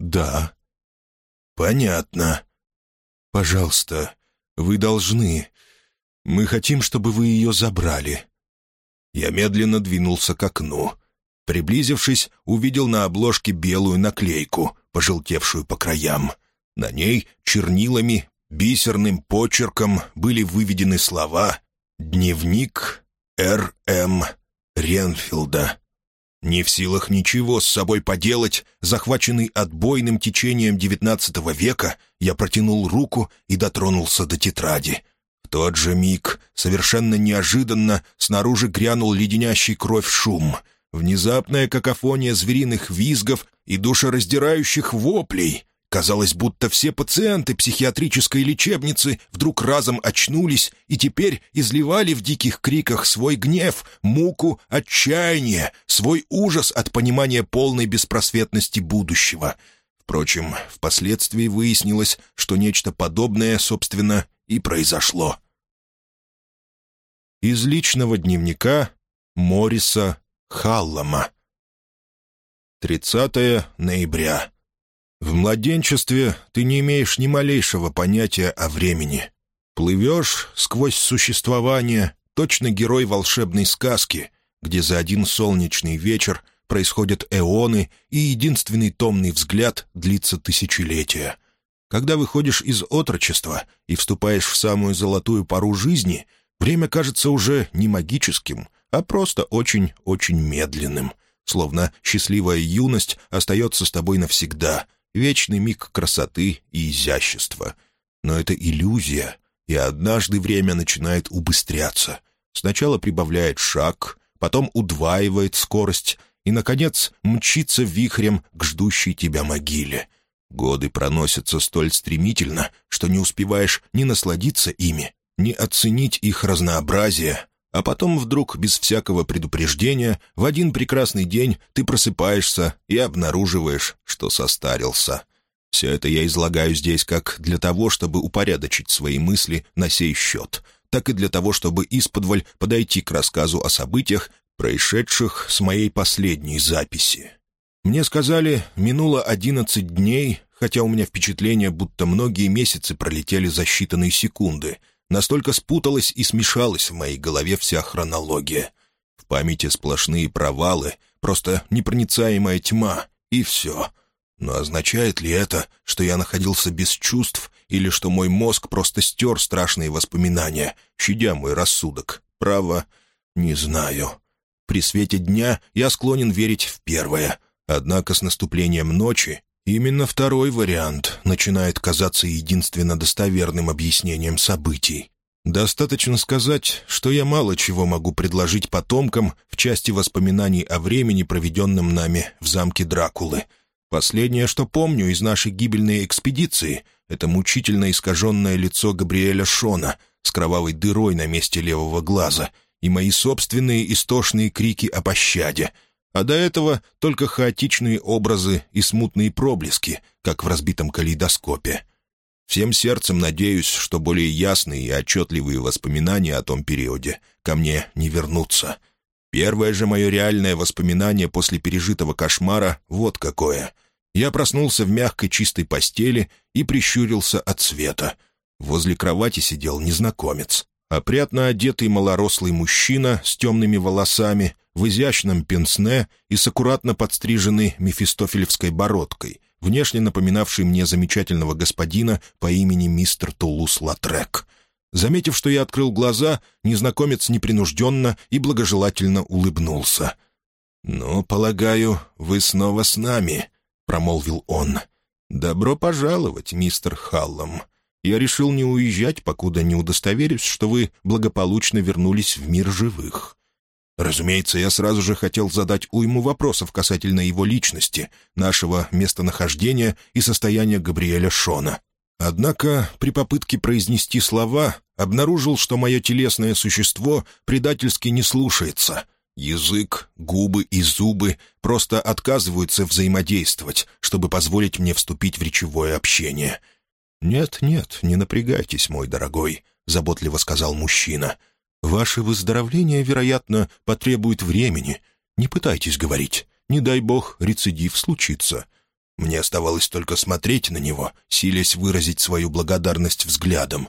[SPEAKER 2] «Да».
[SPEAKER 1] «Понятно».
[SPEAKER 2] «Пожалуйста, вы должны. Мы хотим, чтобы вы ее забрали».
[SPEAKER 1] Я медленно двинулся к окну. Приблизившись, увидел на обложке белую наклейку, пожелтевшую по краям. На ней чернилами, бисерным почерком были выведены слова «Дневник Р.М. Ренфилда». Не в силах ничего с собой поделать, захваченный отбойным течением XIX века, я протянул руку и дотронулся до тетради. В тот же миг, совершенно неожиданно, снаружи грянул леденящий кровь шум. Внезапная какофония звериных визгов и душераздирающих воплей. Казалось, будто все пациенты психиатрической лечебницы вдруг разом очнулись и теперь изливали в диких криках свой гнев, муку, отчаяние, свой ужас от понимания полной беспросветности будущего. Впрочем, впоследствии выяснилось, что нечто подобное, собственно, и произошло. Из личного дневника Мориса Халлама. 30 ноября. В младенчестве ты не имеешь ни малейшего понятия о времени. Плывешь сквозь существование, точно герой волшебной сказки, где за один солнечный вечер происходят эоны, и единственный томный взгляд длится тысячелетия. Когда выходишь из отрочества и вступаешь в самую золотую пару жизни, время кажется уже не магическим, а просто очень-очень медленным, словно счастливая юность остается с тобой навсегда, вечный миг красоты и изящества. Но это иллюзия, и однажды время начинает убыстряться. Сначала прибавляет шаг, потом удваивает скорость и, наконец, мчится вихрем к ждущей тебя могиле. Годы проносятся столь стремительно, что не успеваешь ни насладиться ими, ни оценить их разнообразие, а потом вдруг, без всякого предупреждения, в один прекрасный день ты просыпаешься и обнаруживаешь, что состарился. Все это я излагаю здесь как для того, чтобы упорядочить свои мысли на сей счет, так и для того, чтобы исподволь подойти к рассказу о событиях, происшедших с моей последней записи. Мне сказали, минуло одиннадцать дней, хотя у меня впечатление, будто многие месяцы пролетели за считанные секунды. Настолько спуталась и смешалась в моей голове вся хронология. В памяти сплошные провалы, просто непроницаемая тьма, и все. Но означает ли это, что я находился без чувств, или что мой мозг просто стер страшные воспоминания, щадя мой рассудок? Право, не знаю. При свете дня я склонен верить в первое. Однако с наступлением ночи именно второй вариант начинает казаться единственно достоверным объяснением событий. Достаточно сказать, что я мало чего могу предложить потомкам в части воспоминаний о времени, проведенном нами в замке Дракулы. Последнее, что помню из нашей гибельной экспедиции, это мучительно искаженное лицо Габриэля Шона с кровавой дырой на месте левого глаза — и мои собственные истошные крики о пощаде, а до этого только хаотичные образы и смутные проблески, как в разбитом калейдоскопе. Всем сердцем надеюсь, что более ясные и отчетливые воспоминания о том периоде ко мне не вернутся. Первое же мое реальное воспоминание после пережитого кошмара вот какое. Я проснулся в мягкой чистой постели и прищурился от света. Возле кровати сидел незнакомец. Опрятно одетый малорослый мужчина с темными волосами, в изящном пенсне и с аккуратно подстриженной мефистофелевской бородкой, внешне напоминавший мне замечательного господина по имени мистер Тулус Латрек. Заметив, что я открыл глаза, незнакомец непринужденно и благожелательно улыбнулся. «Ну, полагаю, вы снова с нами», — промолвил он. «Добро пожаловать, мистер Халлом я решил не уезжать, покуда не удостоверюсь, что вы благополучно вернулись в мир живых. Разумеется, я сразу же хотел задать уйму вопросов касательно его личности, нашего местонахождения и состояния Габриэля Шона. Однако при попытке произнести слова обнаружил, что мое телесное существо предательски не слушается. Язык, губы и зубы просто отказываются взаимодействовать, чтобы позволить мне вступить в речевое общение — «Нет-нет, не напрягайтесь, мой дорогой», — заботливо сказал мужчина. «Ваше выздоровление, вероятно, потребует времени. Не пытайтесь говорить. Не дай бог, рецидив случится». Мне оставалось только смотреть на него, силясь выразить свою благодарность взглядом.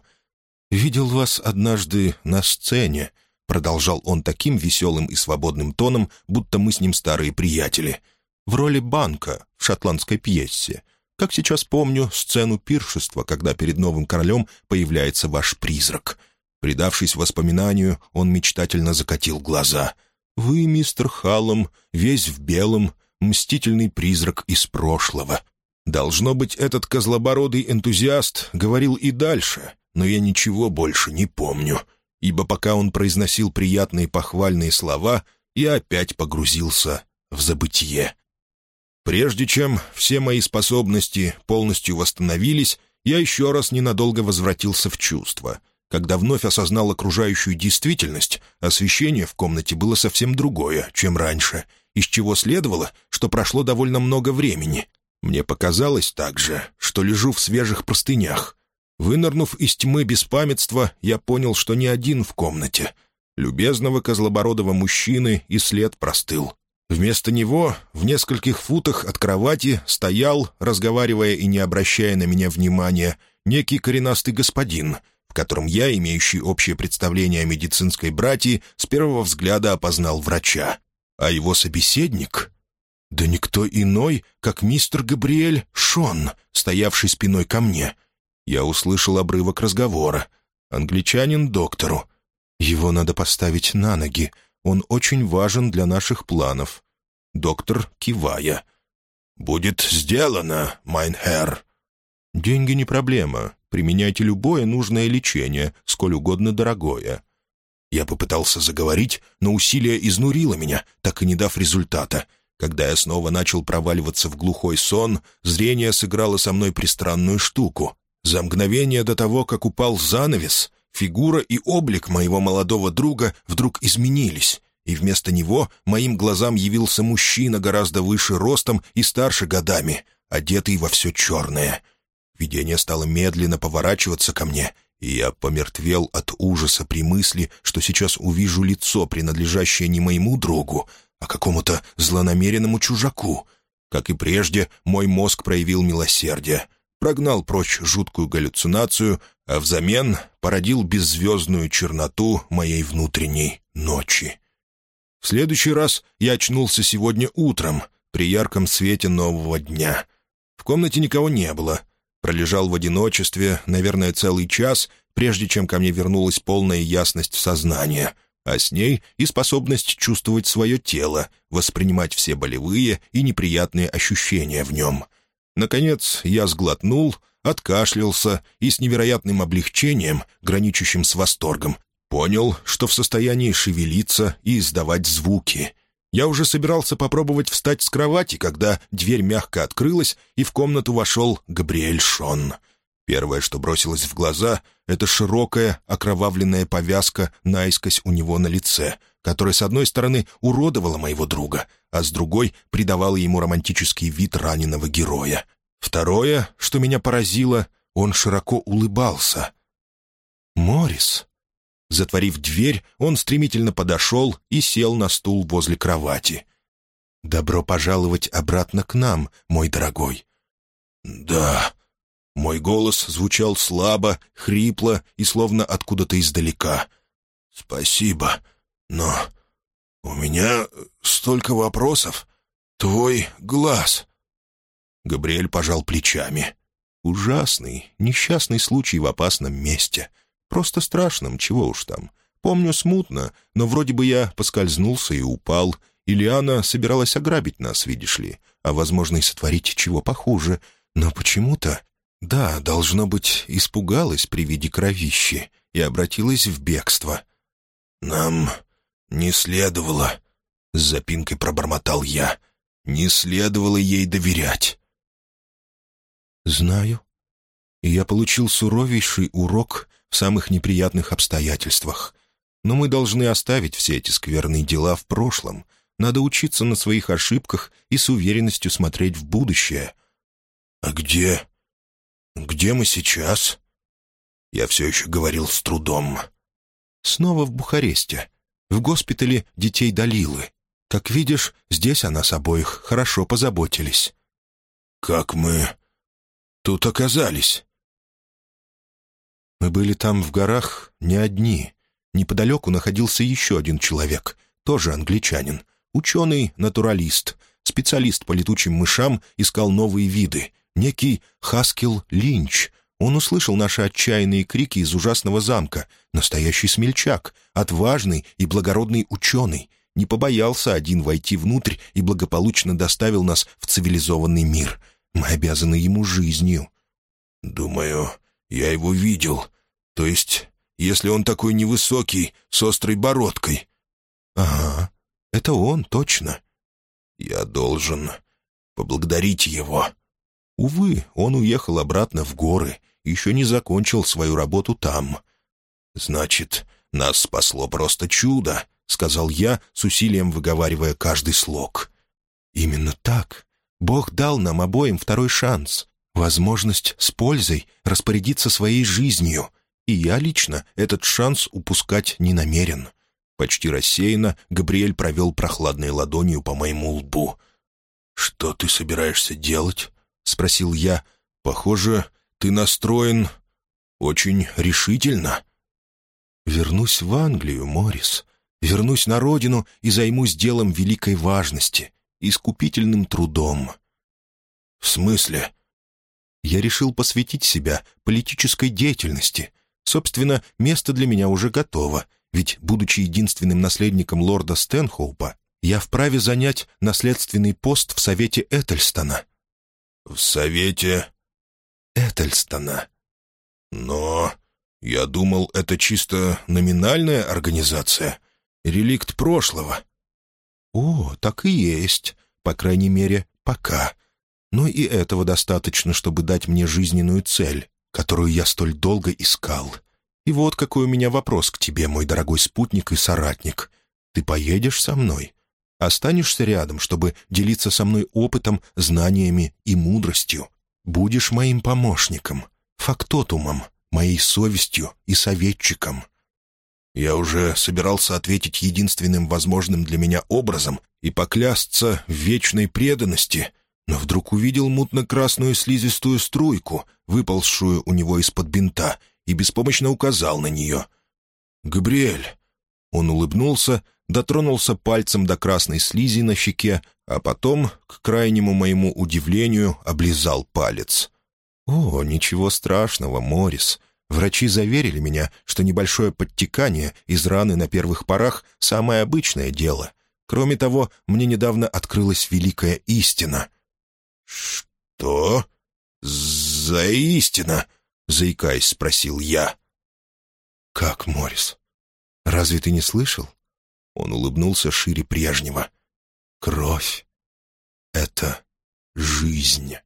[SPEAKER 1] «Видел вас однажды на сцене», — продолжал он таким веселым и свободным тоном, будто мы с ним старые приятели. «В роли банка в шотландской пьесе. Как сейчас помню сцену пиршества, когда перед новым королем появляется ваш призрак. Придавшись воспоминанию, он мечтательно закатил глаза. «Вы, мистер Халлом, весь в белом, мстительный призрак из прошлого». Должно быть, этот козлобородый энтузиаст говорил и дальше, но я ничего больше не помню, ибо пока он произносил приятные похвальные слова, я опять погрузился в забытье. Прежде чем все мои способности полностью восстановились, я еще раз ненадолго возвратился в чувство. Когда вновь осознал окружающую действительность, освещение в комнате было совсем другое, чем раньше, из чего следовало, что прошло довольно много времени. Мне показалось также, что лежу в свежих простынях. Вынырнув из тьмы беспамятства, я понял, что не один в комнате. Любезного козлобородого мужчины и след простыл. Вместо него, в нескольких футах от кровати, стоял, разговаривая и не обращая на меня внимания, некий коренастый господин, в котором я, имеющий общее представление о медицинской братьи, с первого взгляда опознал врача. А его собеседник да никто иной, как мистер Габриэль Шон, стоявший спиной ко мне. Я услышал обрывок разговора. Англичанин доктору. Его надо поставить на ноги. Он очень важен для наших планов. Доктор, кивая. «Будет сделано, майнхер». «Деньги не проблема. Применяйте любое нужное лечение, сколь угодно дорогое». Я попытался заговорить, но усилие изнурило меня, так и не дав результата — когда я снова начал проваливаться в глухой сон, зрение сыграло со мной пристранную штуку. За мгновение до того, как упал занавес, фигура и облик моего молодого друга вдруг изменились, и вместо него моим глазам явился мужчина гораздо выше ростом и старше годами, одетый во все черное. Видение стало медленно поворачиваться ко мне, и я помертвел от ужаса при мысли, что сейчас увижу лицо, принадлежащее не моему другу, а какому-то злонамеренному чужаку. Как и прежде, мой мозг проявил милосердие, прогнал прочь жуткую галлюцинацию, а взамен породил беззвездную черноту моей внутренней ночи. В следующий раз я очнулся сегодня утром, при ярком свете нового дня. В комнате никого не было. Пролежал в одиночестве, наверное, целый час, прежде чем ко мне вернулась полная ясность сознания — а с ней и способность чувствовать свое тело, воспринимать все болевые и неприятные ощущения в нем. Наконец я сглотнул, откашлялся и с невероятным облегчением, граничащим с восторгом, понял, что в состоянии шевелиться и издавать звуки. Я уже собирался попробовать встать с кровати, когда дверь мягко открылась, и в комнату вошел Габриэль Шон — Первое, что бросилось в глаза, — это широкая, окровавленная повязка наискось у него на лице, которая, с одной стороны, уродовала моего друга, а с другой придавала ему романтический вид раненого героя. Второе, что меня поразило, он широко улыбался. «Моррис!» Затворив дверь, он стремительно подошел и сел на стул возле кровати. «Добро пожаловать обратно к нам, мой дорогой». «Да», мой голос звучал слабо, хрипло и словно откуда-то издалека. «Спасибо, но у меня столько вопросов. Твой глаз...» Габриэль пожал плечами. «Ужасный, несчастный случай в опасном месте. Просто страшным, чего уж там. Помню смутно, но вроде бы я поскользнулся и упал. Ильяна собиралась ограбить нас, видишь ли, а, возможно, и сотворить чего похуже. Но почему-то да, должно быть, испугалась при виде кровищи и обратилась в бегство. «Нам не следовало», — с запинкой пробормотал я, — «не следовало ей доверять». «Знаю. Я получил суровейший урок в самых неприятных обстоятельствах. Но мы должны оставить все эти скверные дела в прошлом. Надо учиться на своих ошибках и с уверенностью смотреть в будущее». «А где «Где мы сейчас?» Я все еще говорил с трудом. «Снова в Бухаресте. В госпитале детей Далилы. Как видишь, здесь о нас обоих хорошо позаботились». «Как мы тут оказались?» «Мы были там в горах не одни. Неподалеку находился еще один человек, тоже англичанин. Ученый-натуралист, специалист по летучим мышам, искал новые виды, некий Хаскил Линч. Он услышал наши отчаянные крики из ужасного замка. Настоящий смельчак, отважный и благородный ученый. Не побоялся один войти внутрь и благополучно доставил нас в цивилизованный мир. Мы обязаны ему жизнью. «Думаю, я его видел. То есть, если он такой невысокий, с острой бородкой». «Ага, это он, точно». «Я должен поблагодарить его», Увы, он уехал обратно в горы, еще не закончил свою работу там. «Значит, нас спасло просто чудо», — сказал я, с усилием выговаривая каждый слог. «Именно так.
[SPEAKER 2] Бог дал нам обоим второй шанс, возможность с пользой распорядиться своей жизнью, и я лично этот шанс упускать не намерен». Почти рассеянно Габриэль провел прохладной ладонью по моему лбу. «Что ты собираешься делать?» — спросил я. «Похоже, ты настроен очень решительно». «Вернусь в Англию, Моррис. Вернусь на родину и займусь делом великой важности, искупительным трудом». «В смысле?» «Я решил посвятить себя политической деятельности. Собственно, место для меня уже готово, ведь, будучи единственным наследником лорда Стэнхоупа, я вправе занять наследственный пост в Совете Этельстона».
[SPEAKER 1] «В Совете...»
[SPEAKER 2] «Этельстона».
[SPEAKER 1] «Но я думал, это чисто номинальная организация, реликт прошлого».
[SPEAKER 2] «О, так и есть. По крайней мере, пока. Но и этого достаточно, чтобы дать мне жизненную цель, которую я столь долго искал. И вот какой у меня вопрос к тебе, мой дорогой спутник и соратник. Ты поедешь со мной? Останешься рядом, чтобы делиться со мной опытом, знаниями и мудростью? Будешь моим помощником, фактотумом, моей совестью и советчиком?»
[SPEAKER 1] Я уже собирался ответить единственным возможным для меня образом и поклясться в вечной преданности, но вдруг увидел мутно-красную слизистую струйку, выползшую у него из-под бинта, и беспомощно указал на нее. «Габриэль!» Он улыбнулся, дотронулся пальцем до красной слизи на щеке, а потом, к крайнему моему удивлению, облизал палец.
[SPEAKER 2] «О, ничего страшного, Морис. Врачи заверили меня, что небольшое подтекание из раны на первых порах — самое обычное дело. Кроме того, мне недавно открылась великая истина».
[SPEAKER 1] «Что? За истина?» — заикаясь, спросил я.
[SPEAKER 2] «Как, Морис? Разве ты не слышал?» Он улыбнулся шире прежнего. «Кровь — это жизнь».